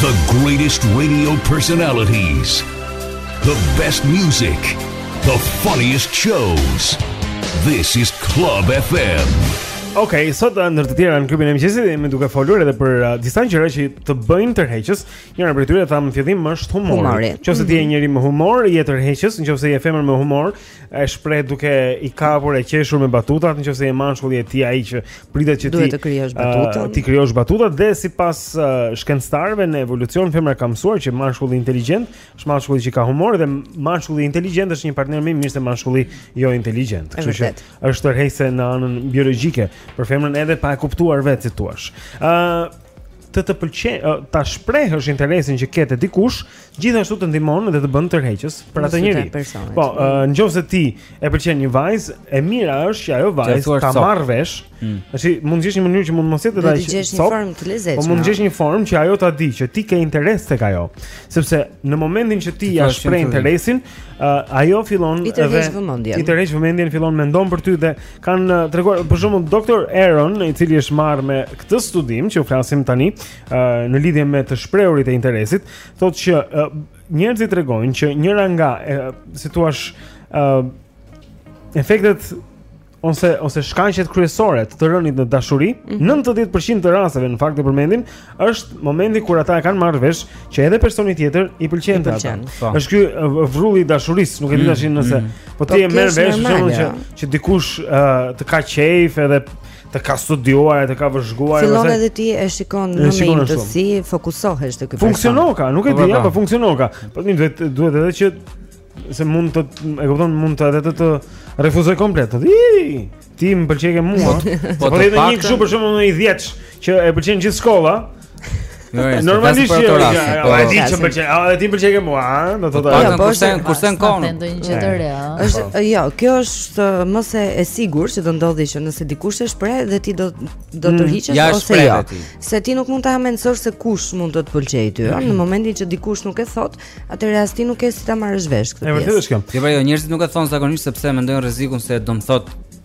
The greatest radio personalities. The best music. The funniest shows. This is Club FM. Ok, sot uh, ndër të tjera në klubin e mëngjesit jemi duke folur edhe për uh, disa gjëra që të bëjnë tërheqës. Njëra prej tyre thamë në fillim është humori. Humori. Në qoftë se ti je njeri me humor, je tërheqës, në qoftë se je femër me humor, e shpreh duke i kapur e qeshur me batutat në qoftë se je mashkull je ti ai që pritet që t'i krijosh batutat uh t'i krijosh batutat dhe sipas uh, shkencëtarëve në evolucion femra ka mësuar që mashkulli inteligjent është mashkulli që ka humor dhe mashkulli inteligjent është një partner më i mirë se mashkulli jo inteligjent kështu që është tërheqëse në anën biologjike për femrën edhe pa e kuptuar vetë si thua ë uh, të të pëlqej ta shprehësh interesin që ke te dikush Gjithashtu të ndihmon dhe të bën tërheqës për atë njeri. Po, mm. nëse ti e pëlqen një vajzë, e mira është që ajo vajzë ta marrë vesh. Mm. Tash mund të gjesh një mënyrë që mund mos jetë ai. Të gjesh një formë të lezetshme. Po mund të gjesh një formë që ajo ta dijë që ti ke interes tek ajo, sepse në momentin që ti ia shpreh interesin, ajo fillon edhe i tërheq vëmendjen. I tërheq vëmendjen, fillon mendon për ty dhe kanë treguar për shembull Dr. Aaron, i cili është marrë me këtë studim që u flasim tani, në lidhje me të shprehurit e interesit, Thotë që uh, njerëzit tregojnë që njëra nga uh, si i thua uh, efektet ose ose shkaqet kryesore të të rënit në dashuri, mm -hmm. 90% të rasteve në fakt e përmendin, është momenti kur ata e kanë marrë vesh që edhe personi tjetër i pëlqen ata. Po. Është ky vrulli i dashurisë, nuk e di mhm. tash nëse mm -hmm. po ti po, e merr vesh shumë që që dikush uh, të ka qejf edhe të ka studiuar e të ka vëzhguar e Fillon edhe ti e shikon më me imtësi, fokusohesh te ky person Funksionoka, nuk e po, po, dija, po, pa funksionoka Po ti duhet, duhet edhe që Se mund të, e kupton, mund të edhe të të refuzojë komplet Ti, ti më pëlqeke mua Po të faktë Po të një kështu për shembull një dhjetësh Që e pëlqen gjithë shkolla Normalisht që po, po e di që pëlqen. A ti pëlqeke mua, a? Do të thotë. Po kushton, kushton kohën. Ndonjë gjë të re, ëh. Është, po. jo, kjo është uh, më se e sigurt që do ndodhi që nëse dikush e shpreh dhe ti do do mm. tërhiqesh ose jo. Se ti nuk mund ta hamendësosh se kush mund të të pëlqejë ty, ëh, në mm. momentin që dikush nuk e thotë, atëherë as ti nuk ke si ta marrësh vesh këtë. Është vërtet kjo. Jo, jo, njerëzit nuk e thonë zakonisht sepse mendojnë rrezikun se do të thotë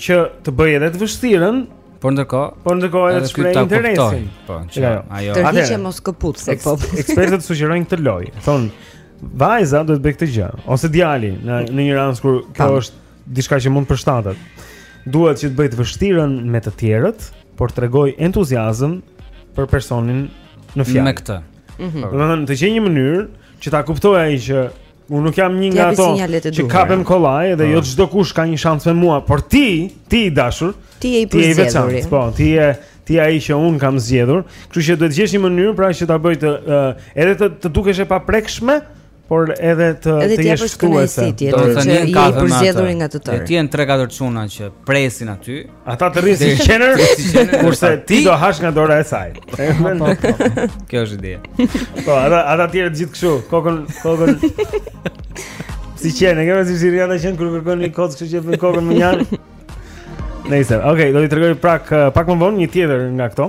që të bëjë edhe të vështirën, por ndërkohë, por ndërkohë edhe të shprehë interesin. Po, që ja, jo. ajo. Tërhiq e mos këput se po. Ekspertët sugjerojnë këtë lojë. Thonë, vajza duhet të bëjë këtë gjë ose djali në në një rast kur kjo Tam. është diçka që mund të përshtatet. Duhet që të bëjë të vështirën me të tjerët, por tregojë entuziazëm për personin në fjalë. Me këtë. Mm -hmm. Domethënë të gjejë një mënyrë që ta kuptojë ai që Unë nuk jam një nga ato që kapem kollaj dhe jo ah. çdokush ka një shans me mua, por ti, ti i dashur, ti je i përzgjedhur. Po, ti je ti ai që unë kam zgjedhur, kështu që duhet të gjesh një mënyrë pra që ta bëj të uh, edhe të, të dukesh e paprekshme, por edhe të edhe të jesh këtu. Domethënë një kafe me atë. Të jenë 3-4 çuna që presin aty. Ata të rrinë si qenër, kurse ti do hash nga dora e saj. Po, po, po. Kjo është ideja. Po, ata ata të tjerë gjithë kështu, kokën, kokën. Si qenë, ke parë si rrinë ata qentë kur kërkojnë kockë kështu që me kokën mënjanë. Nëse, okay, do t'i tregoj prak eh, pak më vonë një tjetër nga këto.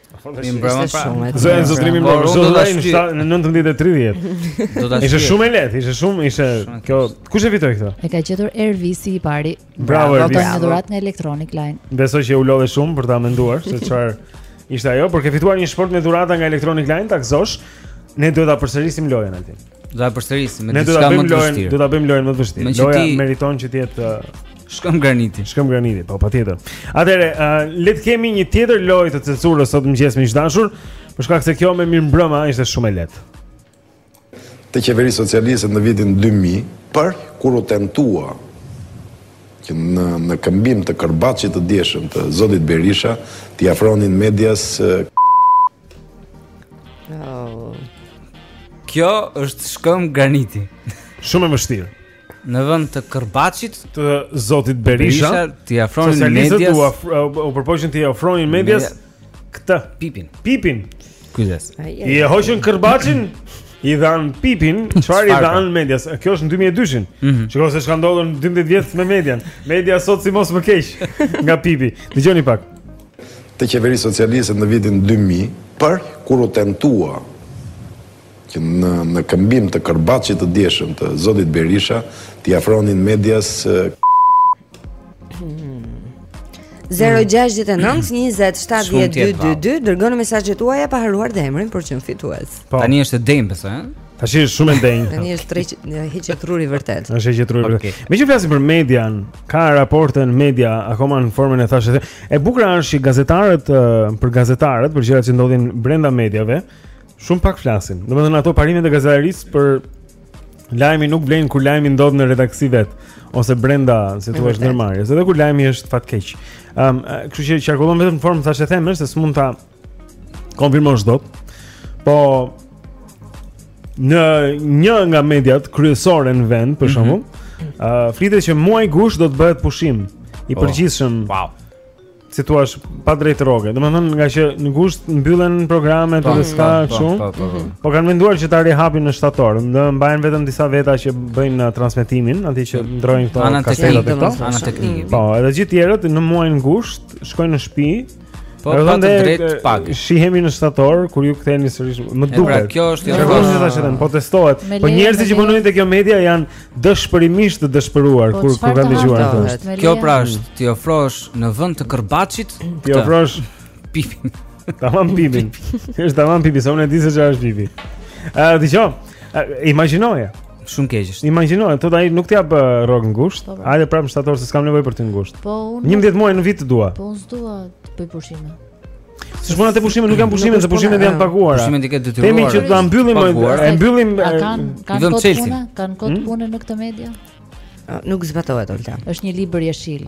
Mirëmbrëma pra Zonja e zotërinj mirëmbrëma Zë dhe në 1930 Ishte shumë e lehtë Ishte shumë Ishte kjo Kush e fitoi këtë? E ka gjetur Ervisi i pari Bravo Ervisi Bravo Një dhuratë nga Electronic Line Besoj që u lodhe shumë për ta menduar Se çfarë ishte ajo Por ke fituar një shportë me dhurata nga Electronic Line Ta gëzosh Ne duhet ta përsërisim lojën aty. Do ta përsërisim me diçka më të vështirë. Do ta bëjmë lojën më të vështirë. Loja ti... meriton që të jetë uh, shkëm graniti. Shkëm graniti, po patjetër. Atëherë, uh, le të kemi një tjetër lojë të censurës sot mëngjes meqë dashur, për shkak se kjo me mirëmbrëma ishte shumë e lehtë. Të qeverisë socialiste në vitin 2000, për kur u tentua që në në këmbim të kërbaçit të djeshëm të zotit Berisha t'i ofronin medias uh, Oh. Kjo është shkëmb graniti. Shumë e vështirë. Në vend të Kërbaçit të Zotit Berisha, t'i ofronin medias. Socialistët u ofro, u përpoqën t'i ofronin medias këtë pipin. Pipin. Kujdes. Ia hoqën Kërbaçin, i dhanë pipin, çfarë i dhanë medias? Kjo është në 2002-shin. Mm -hmm. Shikoje se ç'ka ndodhur në 12 vjet me median. Media sot si mos më keq nga pipi. Dëgjoni pak. të qeverisë socialiste në vitin dy mijë, për kur u tentua që në në këmbim të kërbaçit të djeshëm të zotit Berisha t'i ofronin medias ë, 0-6-9-27-12-22 Dërgoni mesazhet tuaja pa harruar dhe emrin po qe fitues Po Tani është e denjë, e? Tash është shumë e denjë. Tani është trenjë vërtet ushqim truri vërtet. Është ushqim truri. Okay. Meqë flasim për median, ka raporte në media akoma në formën e thashë. E bukura është që gazetarët për gazetarët, për gjërat që ndodhin brenda mediave, shumë pak flasin. Domethënë ato parimet e gazetarisë për lajmin nuk vlen kur lajmi ndodh në redaksi vetë ose brenda, si thua, ndërmarrjes. Edhe kur lajmi është fatkeq. Ëm, um, kështu që qarkullon vetëm në formë thashethemesh se s'mund ta konfirmosh dot. Po në një nga mediat kryesore në vend, për mhm. shembull, mm -hmm. uh, flitet që muaji gusht do të bëhet pushim i oh, përgjithshëm. Wow. Si i thua, pa të drejtë rroge. Domethënë, ngaqë në gusht mbyllen programet dhe s'ka kështu. Po kanë menduar që ta rihapin në shtator. Do mbajnë vetëm disa veta që bëjnë uh, transmetimin, aty që mm. ndërrojnë këto kasetat e këto. Ana teknike. Po, edhe gjithë të tjerët në muajin gusht shkojnë në shtëpi Po pa të drejtë page. Shihemi në shtator kur ju ktheheni sërish. Më duket. Pra kjo është e rëndë. Ne tash po testohet. Po njerëzit që punojnë te kjo media janë dëshpërimisht të dëshpëruar po, kur kur kanë dëgjuar këtë. Kjo pra është t'i ofrosh në vend të kërbaçit, t'i ofrosh pipin. Tamam pipin. Është tamam pipi, se unë e di se çfarë është pipi. Ëh, dëgjo. Imagjinoje. Shumë keq është. Imagjino, thotë ai nuk t'jap uh, rrogë n'gusht. Po, po. Hajde prapë në shtator se s'kam nevojë për ty n'gusht. Po unë 11 muaj në vit të dua. Po unë s'dua të bëj pushime. Se s'janë ato pushime, nuk janë pushime, se pushimet janë të paguara. Pushimet i ke të detyruara. Themi që ta mbyllim, e mbyllim. A kanë kanë kod pune, kanë kod hmm? pune në këtë media? Nuk zbatohet Olta. Është një libër jeshil.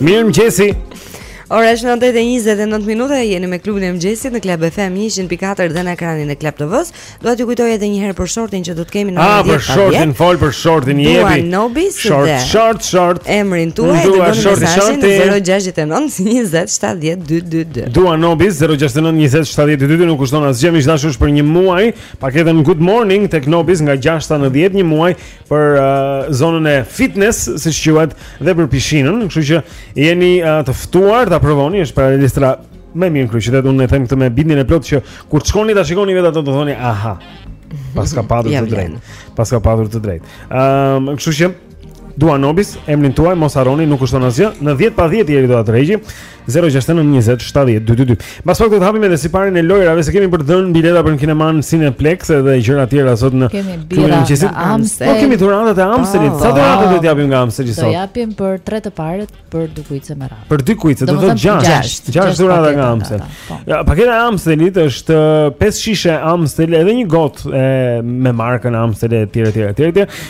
Mirëmëngjesi Ora është 9:29 minuta, jeni me klubin e mëngjesit në Club FM 104 dhe në ekranin e Club TV-s. Dua t'ju kujtoj edhe një herë për shortin që do të kemi në ah, radhë. Ah, për shortin, fol për shortin, jepi. Dua Nobis edhe. Short, short, short. Emrin tuaj dhe çoni mesazhin 069 20 70 222. Dua Nobis 069 20 70 222 nuk kushton asgjë, miq dashur për një muaj. Paketën Good Morning tek Nobis nga 6 në 10 një muaj. për uh, zonën e fitness, siç quhet, dhe për pishinën, kështu që jeni uh, të ftuar ta provoni, është palestra më e mirë në kryeqytet, unë e them këtë me bindjen e plotë që kur të shkoni ta shikoni vetë ato do thoni aha. Paska padur të drejtë. Paska padur të drejtë. Ëm, um, kështu që Dua Nobis, emrin tuaj mos harroni, nuk kushton asgjë. Në 10 pa 10 jeri do ta tregji. 069 20 70 222. Mbas pak do të hapim edhe siparin e lojërave se kemi për të dhënë bileta për kineman Cineplex edhe gjëra të tjera sot në Kemi birra të Amstel. Po kemi dhuratat e Amstelit. Po. Sa dhurata do të japim nga Amsteli sot? Do japim për tre të parët për dy kuice me radhë. Për dy kuice do të thotë 6. 6 dhurata nga Amstel. Po. Ja, paketa e Amstelit është 5 uh, shishe Amstel edhe një gotë me markën Amstel etj etj etj.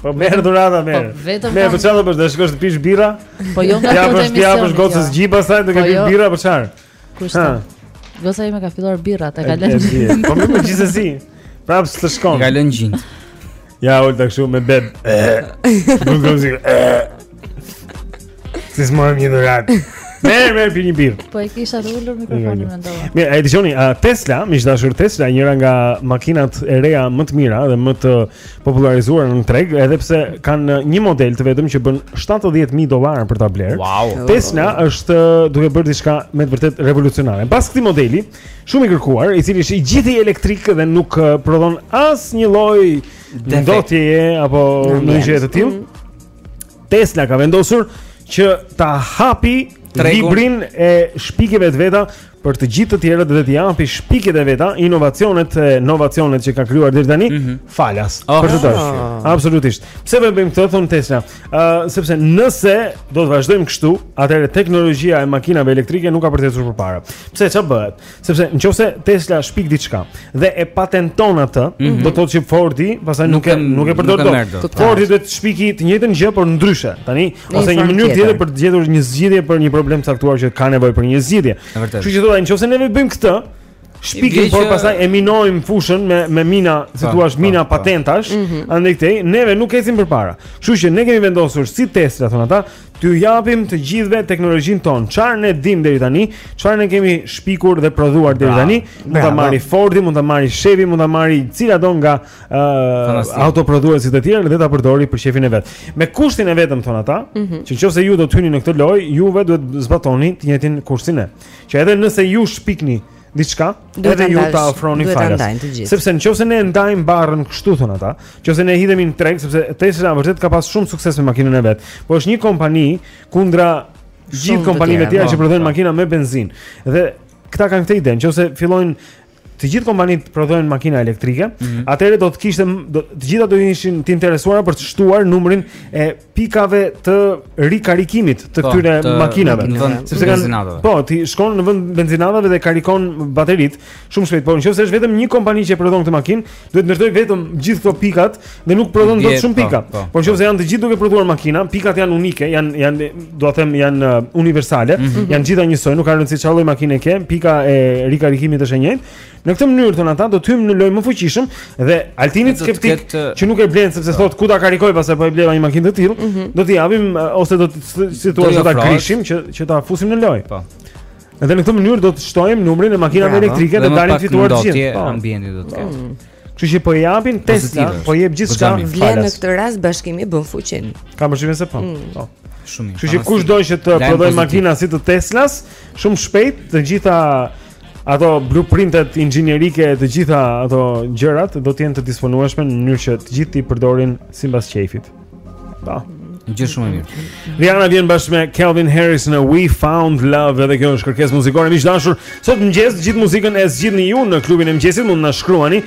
Po merr dhurata po, merr. Vetëm merr, po çfarë do bësh? Do shkosh të pish birra? Po jo nga këto emisione. Ja, po gocës jo. gji pastaj, do të po pish jo. birra për çfarë? Kush? Goca ime ka filluar birrat, e ka lënë. Po gjithsesi. Prapë s'të shkon. Ka lënë gjinë. Ja, ul takshu me beb. Nuk do të Si s'morëm një dhuratë Merre, merre, për një birrë Po e kisha të ulur mikrofonin me ndoa Mirë, dëgjoni, uh, Tesla, miq të dashur Tesla Njëra nga makinat e reja më të mira dhe më të popullarizuara në treg Edhe pse kanë një model të vetëm që bën 70.000 dolarë për ta blerë wow. Tesla është duke bërë diçka me të vërtetë revolucionare Pas këtij modeli, shumë i kërkuar, i cili është i gjithi elektrik dhe nuk prodhon asnjë lloj ndotjeje apo ndonjë gjëje të tillë mm. Tesla ka vendosur që ta hapi Tregun. librin e shpikjeve të veta për të gjithë të tjerët dhe t'i japi shpikjet e veta, inovacionet, inovacionet që ka krijuar deri tani, mm -hmm. falas. Oh, për të tjerët. Ah. Absolutisht. Pse po e bëjmë këtë thonë Tesla? Ë, uh, sepse nëse do të vazhdojmë kështu, atëherë teknologjia e makinave elektrike nuk ka për të ecur përpara. Pse ça bëhet? Sepse nëse Tesla shpik diçka dhe e patenton atë, mm -hmm. do të thotë që Fordi pastaj nuk, nuk e nuk e përdor dot. Fordi do të shpiki të njëjtën gjë por ndryshe. Tani ose një mënyrë tjetër për të gjetur një zgjidhje për një problem të caktuar që ka nevojë për një zgjidhje. Kështu që thonë nëse ne bëjmë këtë, shpikim por pastaj e minojmë fushën me me mina, si, po, thua, po, mina po. patentash, mhm. andej këtej neve nuk ecim përpara. Kështu që ne kemi vendosur si Tesla thonë ata, T'ju japim të gjithëve teknologjinë tonë. Çfarë ne dim deri tani? Çfarë ne kemi shpikur dhe prodhuar deri tani? Mund ta marri Fordi, mund ta marri Chevy, mund ta marri cilado nga uh, autoprodhuesit e tjerë dhe ta përdori për qefin e vet. Me kushtin e vetëm thon ata, mm -hmm. që nëse ju do të hyni në këtë lojë, juve duhet të zbatoni të njëjtin kusht. Që edhe nëse ju shpikni diçka, Edhe ju ta ofroni falas. Sepse nëse ne ndajmë barrën kështu thon ata, nëse ne hidhemi në treg sepse Tesla vërtet ka pas shumë sukses me makinën e vet. Po është një kompani kundra gjithë kompanive të tjera që po, prodhojnë po. makina me benzinë. Dhe këta kanë këtë ide, nëse fillojnë të gjithë kompanitë prodhojnë makina elektrike, mm -hmm. atëherë do të kishte të gjitha do ishin të interesuara për të shtuar numrin e pikave të rikarikimit të po, këtyre makinave. Sepse kanë po, ti shkon në vend benzinatave dhe karikon bateritë shumë shpejt. Po, nëse është vetëm një kompani që prodhon këtë makinë, duhet të ndërtojë vetëm gjithë këto pikat dhe nuk prodhon dot shumë po, pika. Po, po nëse janë të gjithë duke prodhuar makina, pikat janë unike, janë janë dua të them janë uh, universale, mhm. janë gjitha njësoj, nuk ka rëndësi çfarë lloj makine ke, pika e rikarikimit është e njëjtë. Në këtë mënyrë thon ata do të hyjmë në lojë më fuqishëm dhe Altini skeptik ketë... që nuk e blen sepse po. thot ku ta karikoj pastaj po e bleva një makinë të tillë, mm -hmm. do t'i japim ose do të stimulojmë ta grishim që që ta fusim në lojë. Po. Dhe në këtë mënyrë do të shtojmë numrin e makinave elektrike dhe, dhe dalim të fituar të gjithë. Po, ambienti do të ketë. Mm. Kështu që po i japin Tesla, po jep gjithçka. Vlen në këtë rast bashkimi bën fuqin. Ka më shumë se po. Mm. Po. Shumë. Kështu që kushdo që do të prodhojë makina si të Teslas, shumë shpejt të gjitha ato blueprintet inxhinierike e të gjitha ato gjërat do të jenë të disponueshme në mënyrë që të gjithë t'i përdorin sipas qejfit. Po. Gjë shumë e mirë. Rihanna vjen bashkë me Calvin Harris në We Found Love, edhe kjo është kërkesë muzikore miq të dashur. Sot në mëngjes të gjithë muzikën e zgjidhni ju në klubin e mëngjesit, mund të na shkruani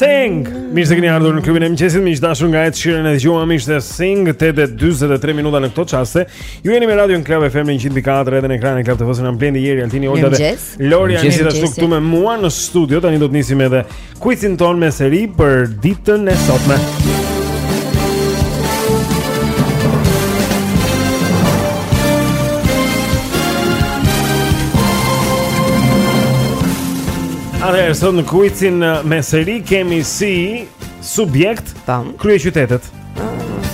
Sing. Mirë se keni ardhur në klubin e mëngjesit. Miq të dashur nga Ed Sheeran e dëgjuam ishte Sing 8:43 minuta në këto çaste. Ju jeni me Radion Club FM 104 edhe në ekranin e Club TV-së me Blendi Jeri Altini Olda dhe Lori janë po ashtu këtu me mua në studio Tani do të nisim edhe kuizin tonë me seri për ditën e sotme Atëherë, sot në kuizin me seri kemi si subjekt kryeqytetet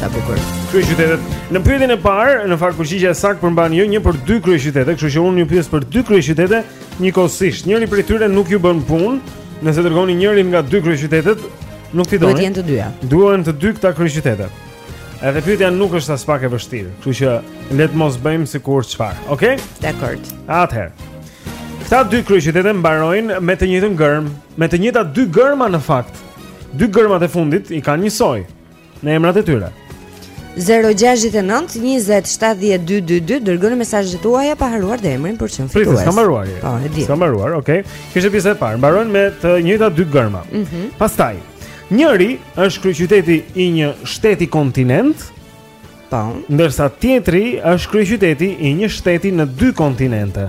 Sa bukur. Kryeqytetet. Në pyetjen e parë, në fakt përgjigjja e saktë përmban jo një por dy kryeqytete, kështu që unë ju pyes për dy kryeqytete njëkohësisht. Njëri prej tyre nuk ju bën punë. Nëse dërgoni njërin nga dy kryeqytetet, nuk fitoni. Duhet të jenë të dyja. Duhen të dy këta kryeqytete. Edhe pyetja nuk është aspak e vështirë, kështu që le të mos bëjmë sikur çfarë. Okej? Dakord. Atëherë. Këta dy kryeqytete mbarojnë me të njëjtën gërm, me të njëjta dy gërma në fakt. Dy gërmat e fundit i kanë njësoj në emrat e tyre. 0-6-9-27-12-2 Dërgoni mesazhet tuaja pa harruar dhe emrin për të qenë fitues. Prit se s'ka mbaruar. E di, po, S'ka mbaruar, okej. Kjo ishte pjesa e parë, mbarojnë me të njëjtat dy gërma mm -hmm. Pastaj, njëri është kryeqyteti i një shteti kontinent Po po. Ndërsa tjetri është kryeqyteti i një shteti në dy kontinente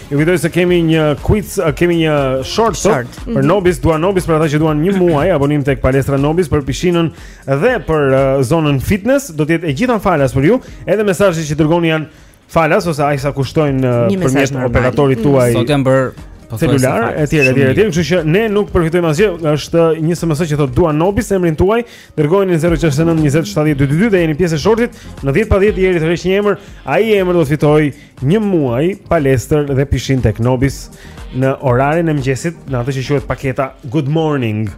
Ju kujtoj se kemi një quiz, kemi një short, short. Për, për mhm. Nobis, dua Nobis për ata që duan një muaj abonim tek palestra Nobis për pishinën dhe për uh, zonën fitness, do të jetë e gjitha falas për ju, edhe mesazhet që dërgoni janë falas ose aq sa kushtojnë uh, përmes operatorit mhm. tuaj. Mm. Sot janë bërë po celular etj etj etj, kështu që ne nuk përfitojmë asgjë, është një SMS që thotë dua Nobis emrin tuaj, dërgojeni në 069 20 70 222 dhe jeni pjesë e shortit, në 10 pa 10 Jeri tërheq një emër, ai emër do të fitojë Një muaj palestër dhe pishinë tek Nobis në orarin e mëngjesit, në atë që quhet paketa Good Morning.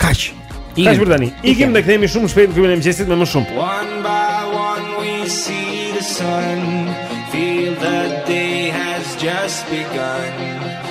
Kaq. Kaq për tani. Ikim dhe kthehemi shumë shpejt në klubin e mëngjesit me më shumë. One by one we see the sun. Feel the day has just begun.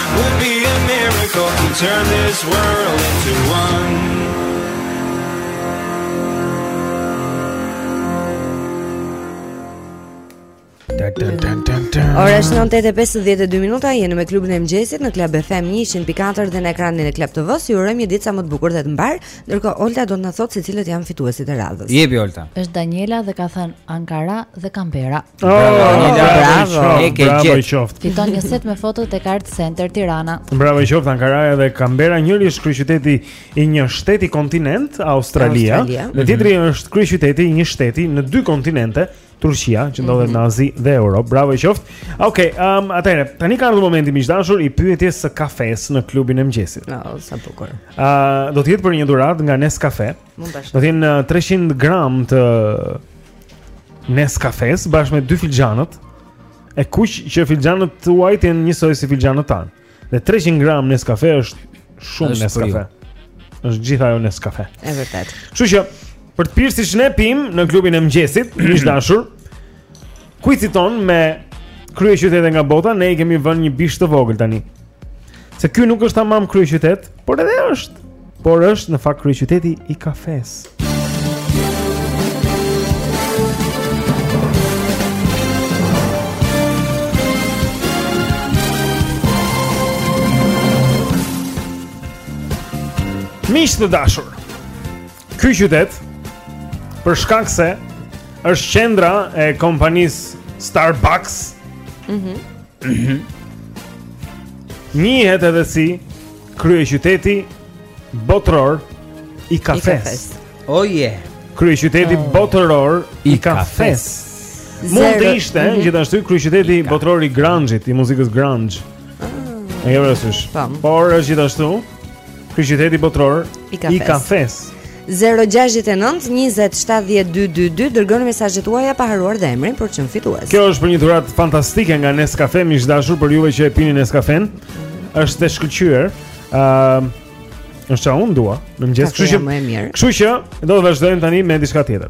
Would be a miracle to turn this world into one Ora është 9:52 minuta, jeni me klubin e mëngjesit në Club FM 104 dhe në ekranin e Club TV-së. Ju urojmë një ditë sa më të bukur dhe të mbarë. Ndërkohë Olta do të na thotë se cilët janë fituesit e radhës. Jepi Olta. Është Daniela dhe ka thënë Ankara dhe Canberra. Bravo, bravo. E ke gjetë. Fiton një set me foto tek Art Center Tirana. Bravo i qoftë Ankara dhe Canberra, njëri është kryeqyteti i një shteti kontinent, Australia, dhe tjetri mhm. është kryeqyteti i një shteti në dy kontinente, Turqia, që ndodhet mhm. në Azi dhe Europë. Bravo i qoftë. Okej, um, atëherë, tani ka ardhur momenti miq të dashur i pyetjes së kafes në klubin e mëngjesit. Oh, sa bukur. Ëh, uh, do të jetë për një dhuratë nga Nescafe. Mund ta shtojmë. Do të jenë 300 uh, gram të Nescafes bashkë me dy filxhanët e kuq që filxhanët tuaj të jenë njësoj si filxhanët tanë. Dhe 300 gram Nescafe është shumë Nescafe. Është gjithë ajo Nescafe. Është vërtet. Kështu që për të pirë siç ne pim në klubin e mëngjesit, miq të dashur, Kuizi jonë me kryeqytete nga bota, ne i kemi vënë një bisht të vogël tani. Se ky nuk është tamam kryeqytet, por edhe është. Por është në fakt kryeqyteti i kafes. Miq të dashur Ky qytet për shkak se është qendra e kompanisë Starbucks. Mhm. Mm Njihet edhe si kryeqyteti botëror i kafes. Oh yeah. Kryeqyteti oh. botëror i kafes. Mund të ishte mm -hmm. gjithashtu kryeqyteti botëror i grunge-it, i muzikës grunge. Ah. E ke parasysh? Por është gjithashtu kryeqyteti botëror i kafes. I kafes. 0-6-9-20-70-222 Dërgoni mesazhet tuaja pa harruar dhe emrin për të qenë fitues Kjo është për një dhuratë fantastike nga Nescafe miq të dashur për juve që e pini Nescafe mm -hmm. është e shkëlqyer uh, është ça unë dua në mëngjes Kështu që, kështu që do të vazhdojmë tani me diçka tjetër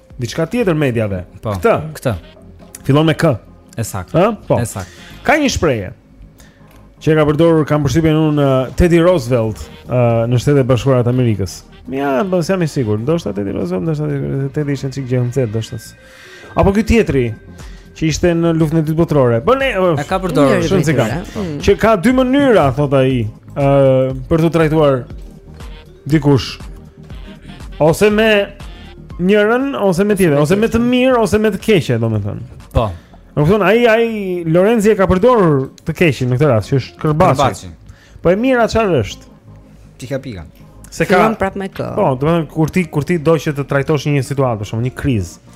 diçka tjetër mediave. Po. Këtë, këtë. Fillon me k. E saktë. Ëh? Po. E saktë. Ka një shprehje që e ka përdorur kam përshtypjen unë Teddy Roosevelt uh, në Shtetet e Bashkuara të Amerikës. Ja, s'jam i sigurt, ndoshta Teddy Roosevelt, ndoshta Teddy ishte çik gjëmcet, ndoshta. Apo ky tjetri që ishte në luftën e dytë botërore. Po e ka përdorur shumë se ka. Mm. Që ka dy mënyra, thot ai, ë uh, për të trajtuar dikush ose me njërën ose me tjetrën, ose me të mirë ose me të keqe, domethënë. Po. Më kupton, ai ai Lorenci e ka përdorur të keqin në këtë rast, që është kërbaçi. Po e mira çfarë është? Pika pika. Se ka prap me k. Po, domethënë kur ti kur ti do që të trajtosh një situatë, për shembull, një krizë.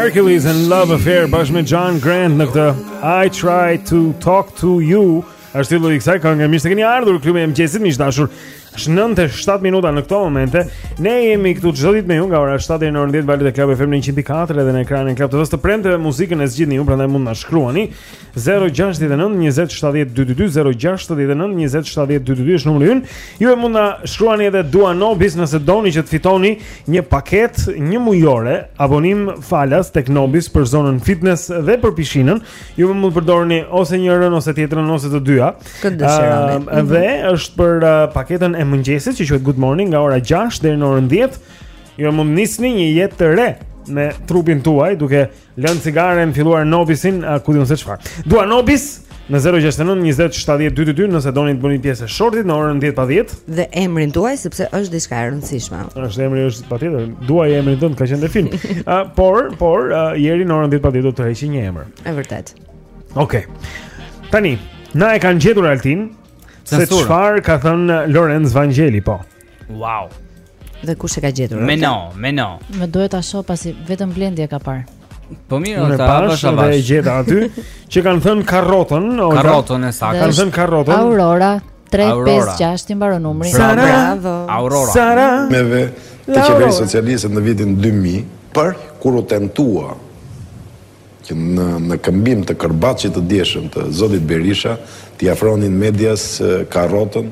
Hercules and Love Affair bashkë me John Grant në këtë I try to talk to you. Është titulli i kësaj kënge, mirë se keni ardhur në klubin e mëngjesit miq të dashur. Është 9:07 minuta në këto momente. Ne jemi këtu çdo ditë me ju nga ora 7 deri në orën 10 në valët e Club FM 104 edhe në ekranin e Club TV të premteve muzikën e zgjidhni ju prandaj mund na shkruani 069 20 70 222 069 20 70 222 është numri ynë. Ju mund na shkruani edhe Dua Nobis nëse doni që të fitoni një paketë një mujore abonim falas tek Nobis për zonën fitness dhe për pishinën. Ju mund të përdorni ose njërën ose tjetrën ose të dyja. Këtë dëshironi. Uh, dhe është për uh, paketën e mëngjesit që quhet Good Morning nga ora 6 deri në orën 10. Ju mund të nisni një jetë të re me trupin tuaj duke lënë cigaren, filluar Nobisin, uh, ku di unë se çfarë. Dua Nobis në 069 20 70 222 nëse doni të bëni pjesë e shortit në orën 10 pa 10 dhe emrin tuaj sepse është diçka e rëndësishme. Është emri është patjetër. Duaje emrin tënd ka qenë një film. uh, por, por uh, deri në orën 10 pa 10 do të heqë një emër. Është vërtet. Okej. Okay. Tani, na e kanë gjetur Altin se çfarë ka thënë Lorenc Vangjeli, po. Wow. Dhe kush e ka gjetur? Mendo, mendo. Më duhet ta shoh pasi vetëm Blendi e ka parë. Po mirë, ata avash avash. E gjeta aty që kanë thënë karrotën, ose karrotën e saktë. Kanë thënë karrotën. Aurora 356 i mbaron numri. Bravo. Aurora. Sara. Me vete të qeverisë socialiste në vitin 2000, për kur u tentua që në në këmbim të kërbaçit të djeshëm të zotit Berisha t'i ofronin medias karrotën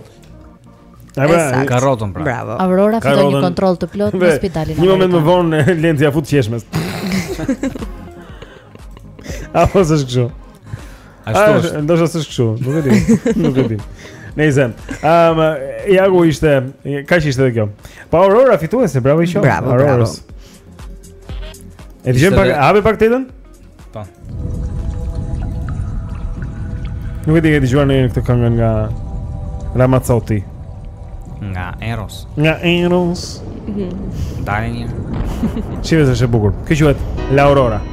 Ëh, karrotën pra. Bravo. Aurora fiton një kontroll të plotë në spitalin. Një moment më vonë Lenci ja fut qeshjes. Apo s'është kështu. Ashtu është. Ndoshta s'është kështu, nuk e di. Nuk e di. Nejse, um, ja ku ishte, kaq ishte dhe kjo. Pra Aurora fituese, bravo i qoftë. Bravo, bravo. E dëgjojmë pak, hape pak tetën? Po. Nuk e di e ke dëgjuar këtë këngë nga Ramazzotti. Nga Eros. Nga Eros. Mhm. Dalin. Që është e bukur. Kjo quhet L'Aurora.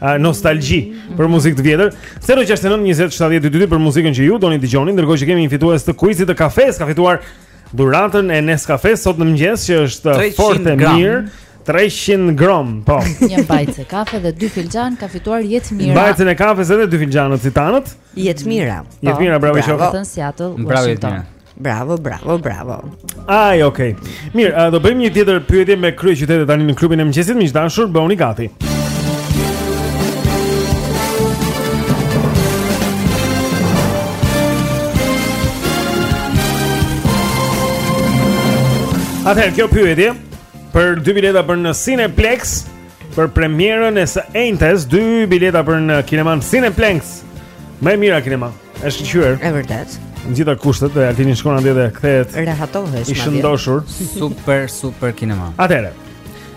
uh, nostalgji për muzikë të vjetër. 069 20 70 222 për muzikën që ju doni të dëgjoni, ndërkohë që kemi një fitues të kuizit të kafes, ka fituar dhuratën e Nescafe sot në mëngjes që është fort e mirë. 300 gram, po. Një vazo kafe dhe dy filxhan ka fituar Jetmira. Vazon e kafes edhe dy filxhanët citanët. Jetmira. Jetmira, bravo i qoftë. Bravo Jetmira. Bravo, bravo, bravo. Ai, okay. Mirë, uh, do bëjmë një tjetër pyetje me kryeqytetet tani në klubin e mëngjesit, miq të dashur, bëuni gati. Atëherë kjo pyetje për dy bileta për në Cineplexx për premierën e së enjtes, dy bileta për në kinemanë Cineplexx. Më e mira kinema. Cineplexx. E shkëlqyer. E vërtetë. Gjitha kushtet dhe Altini shkon atje dhe kthehet. Rehatohesh. I shëndoshur. Super, super kinema. Atëherë.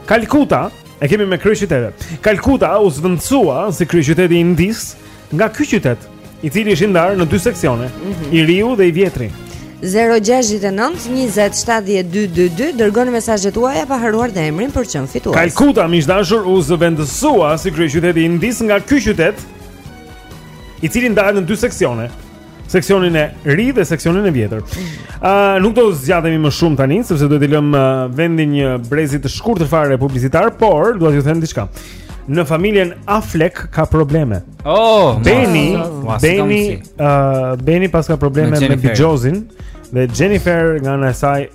Kalkuta, e kemi me kryeqytete. Kalkuta u zëvendësua si kryeqyteti i Indisë nga ky qytet, i cili ish i ndarë në dy seksione, mm -hmm. i riu dhe i vjetri. 069 20 70 222 dërgoni mesazhet tuaja pa harruar dhe emrin për të qenë fitues. Kalkuta, miq të dashur, u zëvendësua si kryeqyteti i Indisë nga ky qytet i cili ndahet në dy seksione, seksionin e ri dhe seksionin e vjetër. Ë uh, nuk do zgjatemi më shumë tani sepse duhet t'i lëm uh, vendin një brezi të shkurtër fare publicitar, por dua t'ju them diçka. Në familjen Affleck ka probleme. Oh, Beni, no, Beni, ë uh, Beni paska probleme me, me bixhozin dhe Jennifer nga ana e saj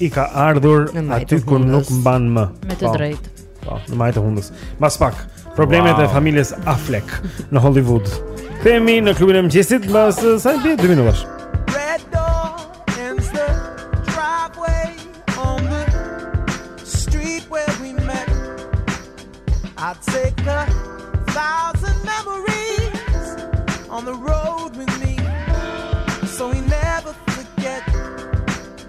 i ka ardhur aty ku nuk mban më. Me të, po, drejtë. Po, në majë të hundës. Mas pak, problemet wow. e familjes Affleck në Hollywood. Kthehemi në klubin e mëngjesit mbas eh, sa i bie 2 minutash. I'll take a thousand memories on the road with me.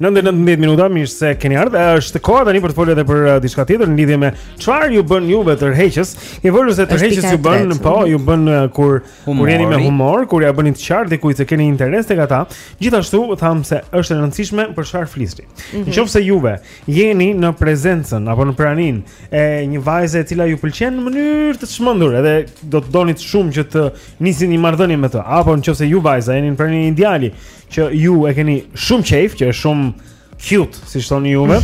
9:19 minuta, mirë se keni ardhur. Është koha tani për të folur edhe për uh, diçka tjetër në lidhje me çfarë ju bën juve tërheqës. Kemi folur se tërheqës ju bën, po, ju bën uh, kur humori. kur jeni me humor, kur ia bëni të qartë dikujt se keni interes tek ata. Gjithashtu ju thamë se është e rëndësishme për çfarë flisni. Mm -hmm. Nëse juve jeni në prezencën apo në praninë e një vajze e cila ju pëlqen në mënyrë të çmendur, edhe do të donit shumë që të nisni një marrëdhënie me të, apo nëse ju vajza jeni në praninë e një djali që ju e keni shumë qejf, që është shumë cute, siç thoni juve.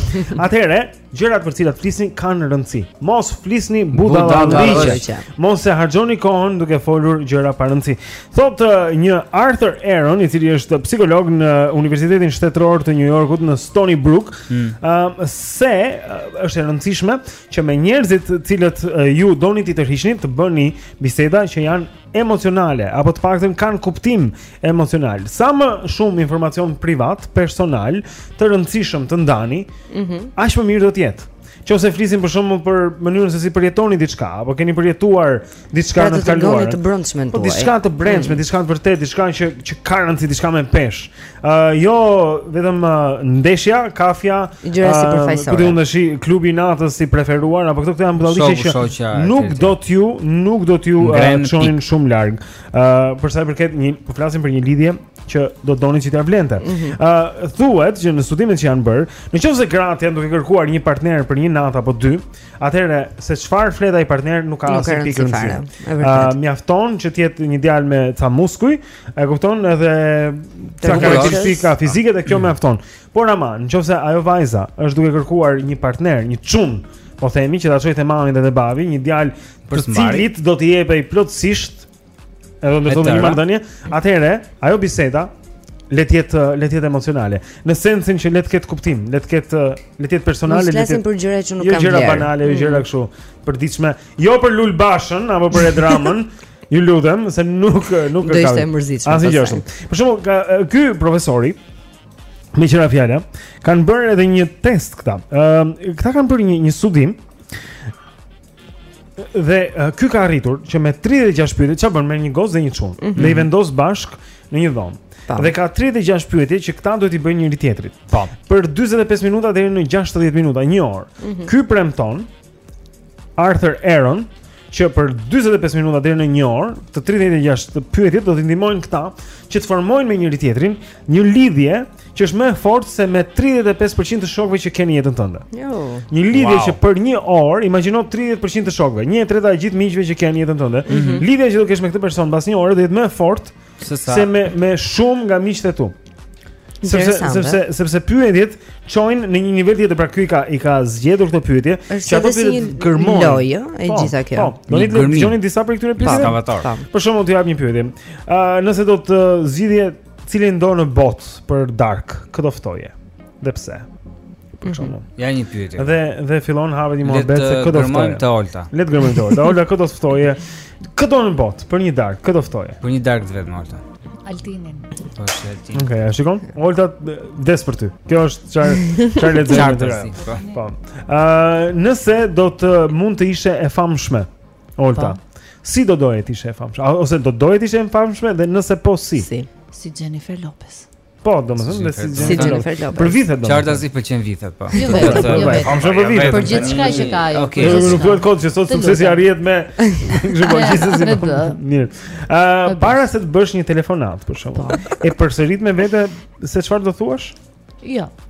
Atëherë, gjërat për të cilat flisni kanë rëndësi. Mos flisni budallallëqe. Mos e harxhoni kohën duke folur gjëra pa rëndësi. Thotë një Arthur Aaron, i cili është psikolog në Universitetin Shtetëror të New Yorkut në Stony Brook, ëh, mm. uh, se uh, është e rëndësishme që me njerëzit të cilët uh, ju doni t'i tërhiqni, të bëni biseda që janë emocionale apo të paktën kanë kuptim emocional. Sa më shumë informacion privat, personal, të rëndësishëm të ndani, ëh, mm -hmm. aq më mirë do të jetë. Qoftë se flisni për shembull për mënyrën se si përjetoni diçka, apo keni përjetuar diçka pra në të kaluar. Po diçka të brendshme, mm. diçka të vërtetë, diçka që që ka rëndësi, diçka me peshë. Uh, jo vetëm uh, ndeshja, kafja, gjëra uh, sipërfaqësore. Ku diun dashi klubi i natës, i preferuar apo këto këto janë budalliqe që nuk do t'ju, nuk do t'ju çonin uh, shumë larg. Ë, uh, për sa i përket një, po flasim për një lidhje që do doni që t'ia vlente. Ë, mm -hmm. uh, thuhet që në studimet që janë bërë, në qoftë se gratë janë duke kërkuar një partner për një natë apo dy, atëherë se çfarë flet ai partner nuk ka asnjë pikë rëndësie. Ë, uh, mjafton që të jetë një djalë me ca muskuj, E kupton edhe ca karakteristika fizike dhe kjo mjafton. Por ama, në qoftë se ajo vajza është duke kërkuar një partner, një çun, po themi që ta çojë te mami dhe te babi, një djalë të cilit do t'i jepej plotësisht edhe me ndërtu një marrëdhënie, atëherë ajo biseda le të jetë le të jetë emocionale. Në sensin që le të ketë kuptim, le të ketë le të jetë personale, le të jetë për gjëra që nuk, jo, kanë. Jo gjëra banale, jo gjëra mm. kështu, përditshme. Jo për Lul Bashën apo për Ed Ramën. Ju lutem se nuk nuk e kam. Do ishte e mërzitshme. 36. Për shembull, ka ky profesori meqë ra fjala, kanë bërë edhe një test këta. Ë, uh, këta kanë bërë një një studim. Dhe uh, ky ka arritur që me 36 pyetje çfarë bën me një gocë dhe një çun. Mm -hmm. Dhe i vendos bashkë në një dhomë. Dhe ka 36 pyetje që këta duhet i bëjnë njëri tjetrit. Po. Për 45 minuta deri në 60 minuta, një orë. Mm -hmm. Ky premton Arthur Aaron që për 45 minuta deri në 1 orë, të 36-ta pyetjet do t'i ndihmojnë këta që të formojnë me njëri tjetrin një lidhje që është më e fortë se me 35% të shokëve që ke në jetën tënde. Jo. Një lidhje wow. që për 1 orë, imagjino 30% të shokëve, 1/3 e gjithë miqve që ke në jetën tënde. Mm -hmm. Lidhja që do kesh me këtë person pas 1 ore do jetë më e fortë Sesa, se me me shumë nga miqtë e tu. Sepse sepse sepse pyetjet çojnë në një nivel tjetër, pra ky ka i ka zgjedhur këto pyetje, që ato si një gërmon. Lojë, e po, gjitha kjo. Po, do të dëgjoni disa prej këtyre pyetjeve. Po, po. Për shembull, të jap një pyetje. Ë, nëse do të zgjidhje cilindo në botë për darkë, kë do ftoje. Dhe pse? Për mhm. shembull. Ja një pyetje. Dhe dhe fillon hapet një muhabet se kë do ftoje. Gërmojmë të Olta. Le të gërmojmë te Olta. Olta kë do ftoje. Këdo në botë për një darkë, kë do ftoje. Për një darkë të vetëm Olta. Altinin. Po, është Altini. Okej, okay, shikon? Olta vdes për ty. Kjo është çfarë çfarë le të them. Po. po. Ëh, nëse do të mund të ishe e famshme. Olta. Po. Si do doje të ishe e famshme? Ose do doje të ishe e famshme dhe nëse po si? Si, si Jennifer Lopez. Po, domethënë me si si Jennifer Lopez. Për vithet domethënë. Qartazi i pëlqen vithet, po. Jo vetëm, jo, jo vetëm. Jo vetëm. Për gjithçka që ka ajo. Okej. Nuk thuhet kot që sot suksesi arrihet me kështu po gjithsesi. Mirë. Ë, para se të bësh një telefonatë për shembull. Po. E përsërit me vete se çfarë do thuash? Jo.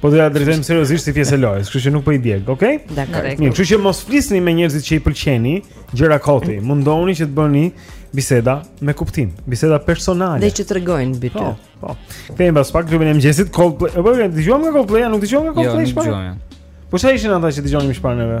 Po do ja drejtojmë seriozisht si pjesë e lojës, kështu që nuk po i djeg, okay? Dakord. Mirë, kështu që mos flisni me njerëzit që i pëlqeni gjëra koti. Mundohuni që të bëni biseda me kuptim, biseda personale. Dhe që tregojnë mbi ty. Po, po. Kthehemi pas pak në klubin e mëngjesit Coldplay. Apo e dëgjuam nga Coldplay, nuk dëgjuam nga jo, Coldplay. Jo, nuk dëgjuam. Po sa ishin ata që dëgjonim qëparë neve?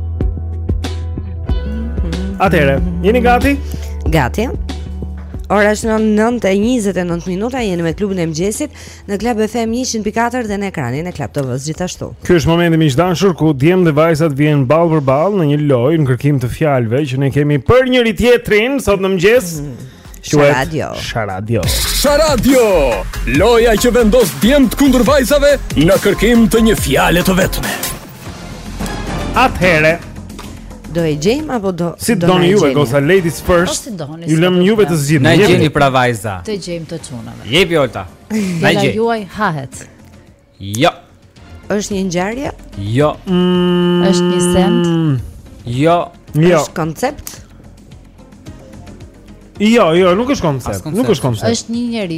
Atëhere, jeni gati? Gati. Ora është 9:29 minuta, jeni me klubin e mëngjesit në Club FM 104 dhe në ekranin e Club TV-së gjithashtu. Ky është momenti më i dashur ku djemtë dhe vajzat vijnë ballë për ballë në një lojë në kërkim të fjalëve që ne kemi për njëri tjetrin sot në mëngjes. Mm. Sharadio. Sharadio. Sharadio. Loja që vendos djemtë kundër vajzave në kërkim të një fjale të vetme. Atëherë do e gjejmë apo do si doni juve goca ladies first po, ju lëmë juve të zgjidhni na gjeni pra vajza të gjejmë të çunave jepi Olta na gjej la juaj hahet jo është një ngjarje jo mm. është një send jo jo është koncept Jo, jo, nuk është koncept. Nuk është koncept. Është një njeri.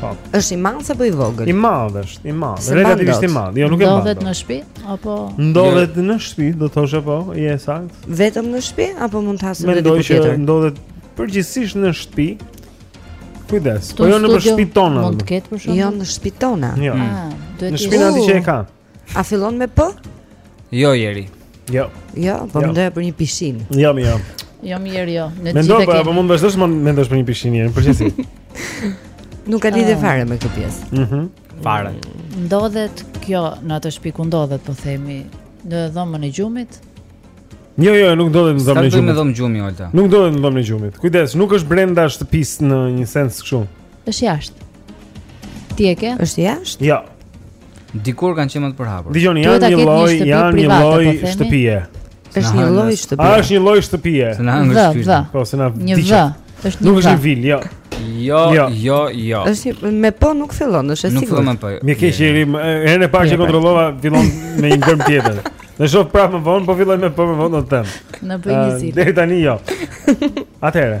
Po. Është i madh apo i vogël? I madh është, i madh. Relativisht i madh. Jo, nuk e mban. Ndodhet në shtëpi apo Ndodhet jo. në shtëpi, do thoshe po, je saktë. Vetëm në shtëpi apo mund të hasim edhe diku tjetër? Mendoj që ndodhet përgjithsisht në shtëpi. Kujdes. Po jo në shtëpitë tona. Mund të ketë për shkak. Jo në shtëpitë tona. Jo. Ah, duhet të jetë. Në shtëpi ai që e ka. A fillon me P? Jo, Jeri. Jo. Jo, po jo. mendoja për një pishinë. Jo, mi jo. Jo, mi Jeri, jo. Në gjithë e kemi. Po mund të vazhdosh të mendosh për një pishinë Jeri, për çfarë? Nuk ka lidhje ah. fare me këtë pjesë. Mhm. Fare. Ndodhet kjo në atë shtëpi ku ndodhet, po themi, në dhomën e gjumit. Jo, jo, nuk ndodhet në dhomën e gjumit. Sa do dhomë gjumi Olta? Nuk ndodhet në dhomën e gjumit. Kujdes, nuk është brenda shtëpisë në një sens kështu. Është jashtë. Ti e ke? Është jashtë? Jo. Ja. Dikur kanë qenë më të përhapur. Dëgjoni, janë një lloj, janë një lloj shtëpie. Është një lloj shtëpie. A është një lloj shtëpie? Se na hëngre shtëpi. Po, se na një vë. Është një. Nuk është një vilë, jo. Jo, jo, jo. jo. Është me pë nuk fillon, është e sigurt. Nuk fillon me pë. Mi ke qiri, herën e parë që kontrollova fillon me një gërmë tjetër. E shoh prapë më vonë, po filloi me pë më vonë do të them. Më bëj një zile. Deri tani jo. Atëherë.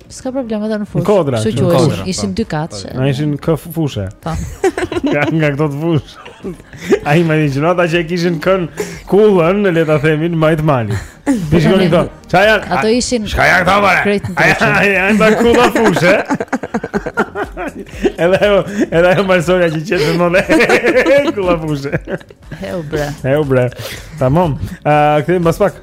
Ska problem edhe në fushë. Kodra, kështu që ishin, po. ishin dykatëshe. Na ishin kë fushë. Po. Nga nga këto të fushë. Ai më dëgjon ata që kishin kenë kullën, le ta themin më të mali. Ti shikoni këto. Çfarë janë? Ato ishin. Çka janë këto bare? Ai ai ai mba kulla fushë. Edhe ajo, edhe ajo Marsoja që qesh në mole. Kulla fushë. Heu bre. Heu bre. Tamam. Ah, uh, kthehemi pas pak.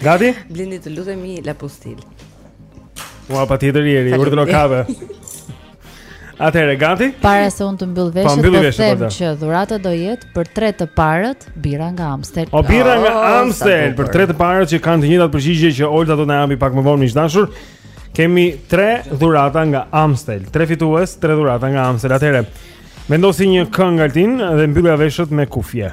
Gati? Blendi të lutem ja post-it. Ua pa tjetër Jeri, urdhëro kave. Atëherë gati? Para se unë të mbyll po, veshët, po, po them po, që dhurata do jetë për tre të parët birra nga Amstel. O birra nga oh, Amstel për tre të parët që kanë të njëjtat përgjigje që Olta do të na japi pak më vonë miq të dashur. Kemi tre dhurata nga Amstel, tre fitues, tre dhurata nga Amstel. Atëherë vendosi një këngë Altin dhe mbyllja veshët me kufje.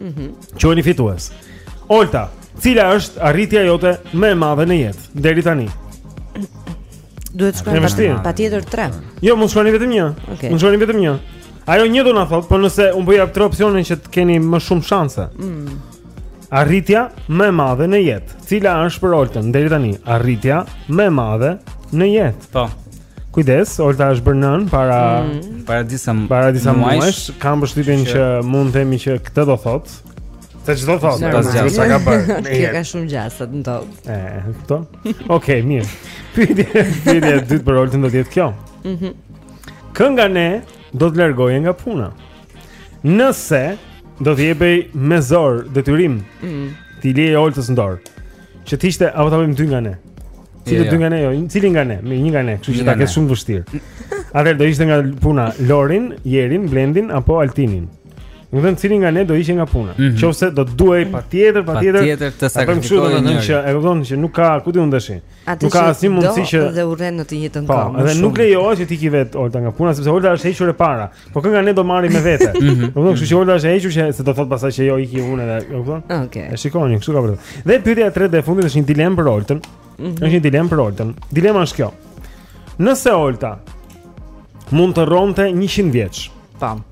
Mhm. Mm Quheni fitues. Olta, cila është arritja jote më e madhe në jetë deri tani? Duhet të shkruajmë patjetër 3. Jo, mund të shkruani vetëm një. Okay. Mund të shkruani vetëm një. Ajo një do na thotë, po nëse unë po jap tre opsione që të keni më shumë shanse. Mm. Arritja më e madhe në jetë. Cila është për Oltën deri tani? Arritja më e madhe në jetë. Po. Kujdes, Olta është bërë nënë para mm. para disa para disa muajsh, kam përshtypjen që mund të themi që këtë do thot. Se ç'do thotë, do të thotë çka bën. Kjo ka shumë gjasat në top. E, kupton? Okej, mirë. Pyetja e dytë për Oltën do të jetë kjo. Mhm. Kë nga ne do të largoje nga puna. Nëse do t'i jepej me zor detyrim. Mhm. T'i lihej Oltës në dorë. Që të hiqte, apo ta bëjmë dy nga ne. Cili jo, jo. dy nga ne, jo, cili nga ne, një nga ne, kështu që ta kesh shumë vështirë. Atëherë do hiqte nga puna Lorin, Jerin, Blendin apo Altinin. Nuk them cilin nga ne do hiqte nga puna. Mhm. Nëse do të duhej patjetër, patjetër. Patjetër të sakrifikojë njërin që e kupton që nuk ka, ku ti mund dëshin. Nuk ka asnjë mundësi që dhe urren në të njëjtën po, kohë. Po, dhe nuk lejohet që të ikë vetë Olta nga puna sepse Olta është hequr e para. Po kë nga ne do merrte me vete. Mhm. Do të thotë që Olta është e hequr që se do thotë pastaj që jo iki unë edhe, e kupton? Okej. E shikoni, kështu ka vërtet. Dhe pyetja e tretë dhe e fundit është një dilemë për Oltën. Mhm. Është një dilemë për Oltën. Dilema është kjo. Nëse Olta mund të rronte 100 vjeç. Tam.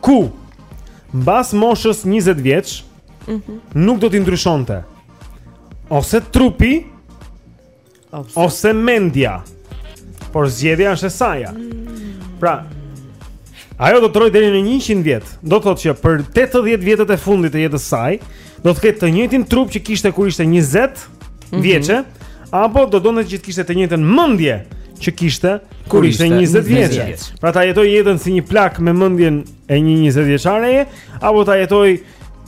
Ku mbas moshës 20 vjeç, mhm. nuk do t'i ndryshonte. Ose trupi Ose, ose mendja. Por zgjedhja është e saja. Mm. Pra, ajo do të rrojë deri në 100 vjet. Do të thotë që për 80 vjetët e fundit të jetës së saj, do të ketë të njëjtin trup që kishte kur ishte 20 mhm. vjeçe, mm -hmm. apo do donte që të kishte të njëjtën mendje që kishte kur ishte 20 vjeç. Pra ta jetojë jetën si një plakë me mendjen e një 20 vjeçareje, apo ta jetojë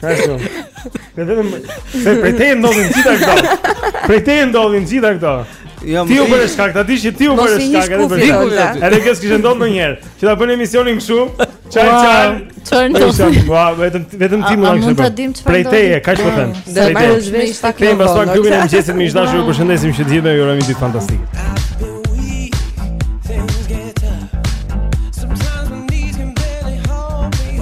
Ashtu. Ne vetëm se prej teje ndodhin gjitha këto. Prej teje ndodhin gjitha këto. Jo, ti u bëre shkak, ta dish që ti u bëre shkak, edhe për dikur. Edhe kjo s'kishte ndodhur ndonjëherë. Që ta bëjmë emisionin kështu, çaj çaj. Çaj çaj. Ua, vetëm vetëm ti më ke bërë. Prej teje, kaq po them. Do të marrësh vesh pak. Kem pas pak klubin e mëngjesit miq të dashur, ju përshëndesim që të gjithëve ju urojmë ditë fantastike.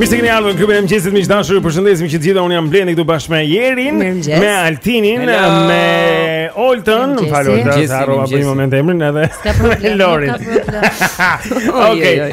Mirë se keni ardhur në klubin e mëngjesit miq të dashur. Ju përshëndesim që të gjithë unë jam Blendi këtu bashkë me Jerin, me Altinin, Hello. me Oltën, më fal Olta, harrova për një moment emrin edhe. Ka problem. Okej.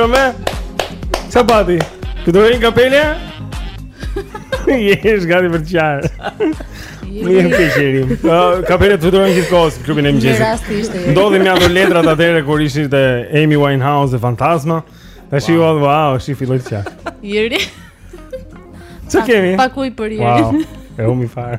Rome, ça pati? Ti do një kapelja? Ishe gati për të qarë. Një e pëshirim. Kapelja të futuron gjithë kohës në klubin e mëngjesit. Në rast ishte. Ndodhi me ato letrat atëherë kur ishte te Amy Winehouse e Fantasma. Tash ju all wow, si filloi të qarë. Jeri. Ç'kemi? Pakuj për Jeri. Wow. E humbi fare.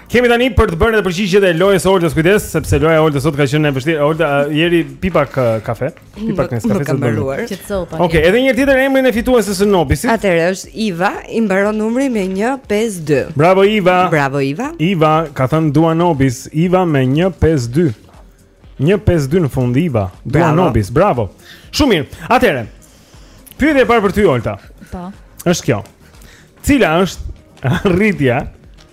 Kemi tani për të bërë edhe përgjigjet e lojës së Oltës, kujdes, sepse loja e Oltës sot ka qenë e vështirë. Olta, Jeri pi pak kafe, pi pak neskafe. Nuk kam mbaruar. Okej, edhe një tjetër emrin e fitueses së Nobisit. Atëherë është Iva, i mbaron numri me 152. Bravo Iva. Bravo Iva. Iva ka thënë dua Nobis, Iva me 152. 152 në fund Iva. Dua Nobis, bravo. Shumë mirë. Atëherë. Pyetja e parë për ty Olta. Po. Është kjo. Cila është rritja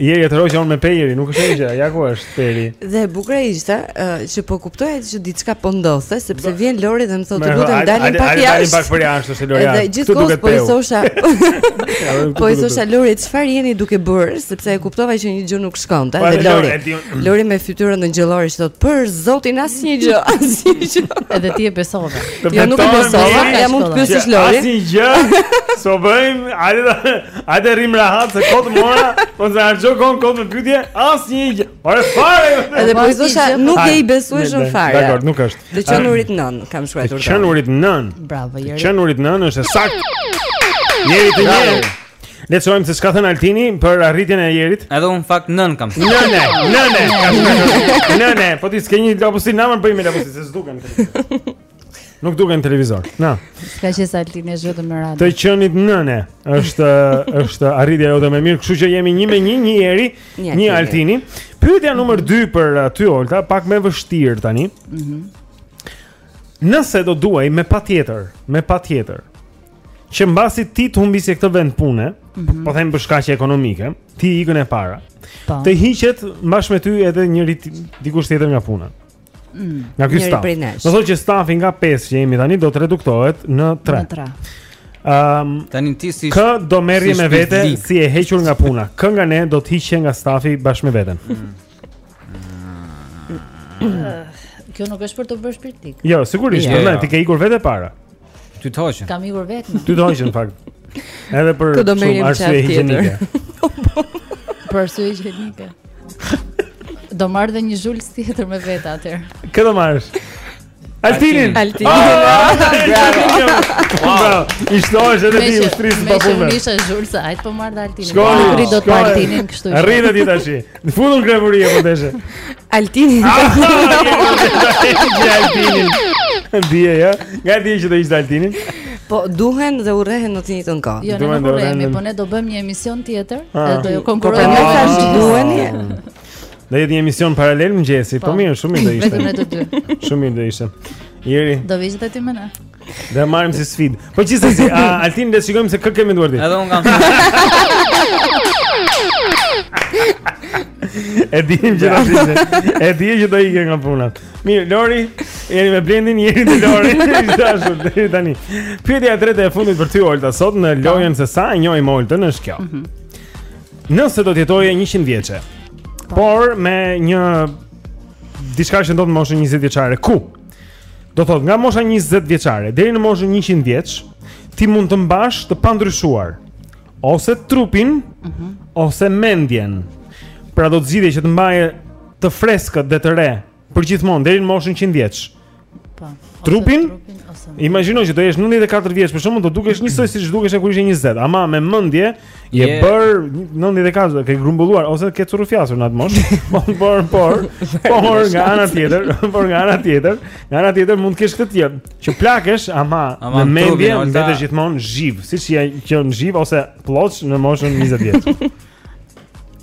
Je jetë rojë që onë me pejeri, nuk është e gjë, ja ku është pejeri Dhe e bukura ishte uh, që po kuptoja që diçka po ndodhte sepse vjen Lori dhe më thotë të lutem dalim pak jashtë. Dalim pak për jashtë se Lori. Dhe gjithkohë po i thosha Po i thosha Lori çfarë jeni duke bërë sepse e kuptova që një gjë nuk shkonte po, dhe Lori. Lori me fytyrën engjëllore që thotë për zotin asnjë gjë, asnjë gjë. Edhe ti e besove. Jo nuk e besova, ja mund të pyesësh Lorin. Asnjë gjë. S'po bëjmë, hajde. Hajde rrim rahat se kot mora, po e harxhon kohën kot me pyetje, asnjë gjë. Ore fare. Edhe po thosha nuk je i besueshëm fare. Dakord, nuk është. Të qenurit nënë, kam shkruar. Të qenurit nënë. Bravo Jeri. Të qenurit nënë është e saktë. Jeri të jeri. Le të shohim se ç'ka thënë Altini për arritjen e Jerit. Edhe unë në fakt nënë kam. Nënë, nënë, nënë. Nënë, po ti s'ke një laps i na i bën me laps se s'duken. Nuk duken në televizor. Na. Kaq sa Altini është vetëm në radio. Të qenit nënë është, është arritja jote më e mirë, kështu që jemi një me një, një Jeri, një, një Altini. Pyetja numër 2 për uh, ty, Olta, pak më e vështirë tani. Mm -hmm. Nëse do duhej me patjetër, me patjetër, që mbasi ti të humbisje këtë vend pune, mm -hmm. po them për shkaqe ekonomike, ti ikën e para, pa. Po. të hiqet bashkë me ty edhe njëri dikush tjetër nga puna. Mm, nga ky staf. Do thotë që stafi nga 5 që jemi tani do të reduktohet në 3. Në 3. Ehm, um, tani ti si kë do merrje me vete si e hequr nga puna. Kë nga ne do të hiqje nga stafi bashkë me veten? Mm. Kjo nuk është për të bërë shpirtlig. Jo, sigurisht, jo, jo. ti ke ikur vetë e para. Ty të hoqën. Kam ikur vetë. Ty të hoqën në fakt. Edhe për shumë arsye higjienike. Për arsye higjienike. Do marr dhe një zhuls tjetër me vete atëherë Kë do marrësh? Altinin! Altinin! Ah, bravo! Bravo! I shtohesh edhe ti ushtrisë së të papunëve. Meqë më isha zhuls, hajt po marr dhe Altinin. Shkoni, shkoni. Rri te Altini, kështu ishë. Rri te Altini, kështu ishë. Në fund unë kremërie po deshe Altinin Altinin E dija, ja Nga e dije që do ishte Altini Po, duhen dhe urrehen në të njëjtën kohë Jo, ne nuk urrehemi, po ne do bëjmë një emision tjetër ah. Dhe do jo po, konkurrojmë Atëherë kaq shumë duheni Do jetë një emision paralel mëngjesi Po, po mirë, shumë mirë do ishte Shumë mirë do ishte Jeri Do vish dhe ti më në Dhe marrim si sfidë. Po çi se si, a altin le të shikojmë se kë kemi duart ti. Edhe un kam. E di që do të ishte. E di që do ikë nga puna. Mirë, Lori, jeni me Blendin, jeni me Lori. Dashur deri tani. Pyetja e tretë e fundit për ty Olta sot në lojën se sa e njohim Oltën është kjo. Mhm. Nëse do të jetoje 100 vjeç. Po. Por me një diçka që ndodh në moshën 20 vjeçare. Ku? Do thotë, nga mosha 20 vjeçare deri në moshën 100 vjeç, ti mund të mbash të pandryshuar ose trupin mm -hmm. ose mendjen. Pra do të zgjidhje që të mbaje të freskët dhe të re për gjithmonë deri në moshën 100 vjeç. Po. Trupin? trupin Imagjino që do jesh 94 vjeç, për shembull do dukesh njësoj siç dukeshe kur ishe 20, ama me mendje Je bërë 94 ke grumbulluar ose ke surrufjasur në atë moshë, po por por por nga ana tjetër, por nga ana tjetër, nga ana tjetër mund të kesh këtë tjetër, që plakesh ama në mendje mbetesh gjithmonë zhiv, siç je qenë zhiv ose plloç në moshën 20 vjeç.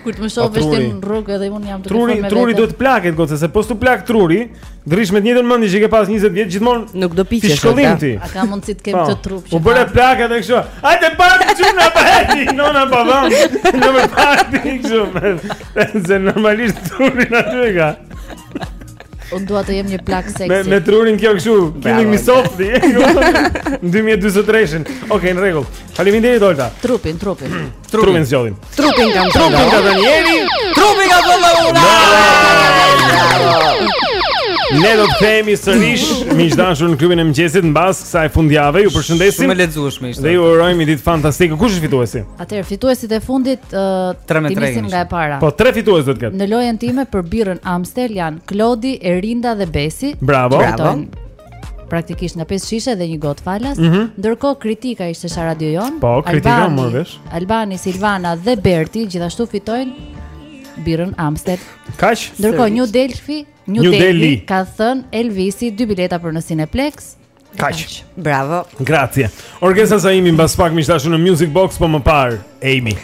Kur të më shohësh ti në rrugë edhe unë jam duke truri, me Truri duhet të plaket goce, se po s'u plak truri, rrish me të njëjtën mendje që ke pas 20 vjet gjithmonë. Nuk do piqesh. Shkollim ti. A ka mundsi të kem po. këtë trup? Po bëre plak edhe kështu. Hajde pa të çun na pa heti, no na pa vam. Në më pak ti kështu. Se normalisht truri na trega. Unë dua të jem një plakë seksi. Me, me trurin kjo kështu, kini një soft ti. Në 2023-shin. Okej, në rregull. Faleminderit Olta. Trupin, trupin. Trupin zgjodhim. Trupin kam thënë. Trupin ka thënë Jeri. Trupin ka thënë Laura. Ne do të kthehemi sërish miq të dashur në klubin e mëngjesit mbas kësaj fundjave. Ju përshëndesim. Shumë lexueshme ishte. Dhe ju urojmë një ditë fantastike. Kush është fituesi? Atëherë fituesit e fundit uh, t'i nisim nga e para. Po tre fitues do të ketë. Në lojën time për birrën Amstel janë Klodi, Erinda dhe Besi. Bravo. Bravo. praktikisht nga pesë shishe dhe një gotë falas. Mm -hmm. Ndërkohë kritika ishte s'ka radio jonë. Po, kritika më vesh. Albani, Silvana dhe Berti gjithashtu fitojnë birrën Amstel. Kaq? Ndërkohë New Delphi, New, New Delhi ka thënë Elvisi dy bileta për në Cineplex. Kaq? Bravo. Grazie. Orgesa Zaimi mbas pak miq të dashur në Music Box po më parë Amy.